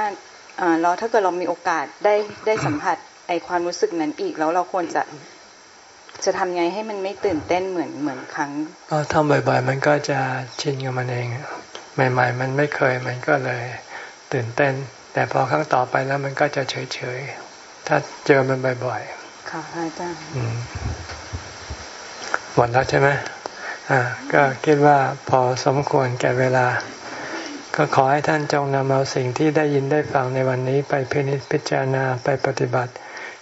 Speaker 3: เราถ้าเกิดเรามีโอกาสได้ได้สัมผัสไอความรู้สึกนั้นอีกแล้วเราควรจะ จะทำไงให้มันไม่ตื่นเต้นเหมือนเหมือนครั้ง
Speaker 1: ก็ทำบ่อย ๆ มันก็จะชินกับมันเอง ใหม่ ๆ มันไม่เคยมันก็เลยตื่นเต้น แต่พอครั้งต่อไปแล้วมันก็จะเฉยๆ ถ้าเจอมันบ่อย
Speaker 3: ๆ ค่ะอาจารย์
Speaker 1: หมดแล้วใช่ไหมอ่า ก็คิดว่าพอสมควรแก่เวลา ก็ขอให้ท่านจงนำเอาสิ่งที่ได้ยินได้ฟังในวันนี้ไปพินิจพิจารณาไปปฏิบัติ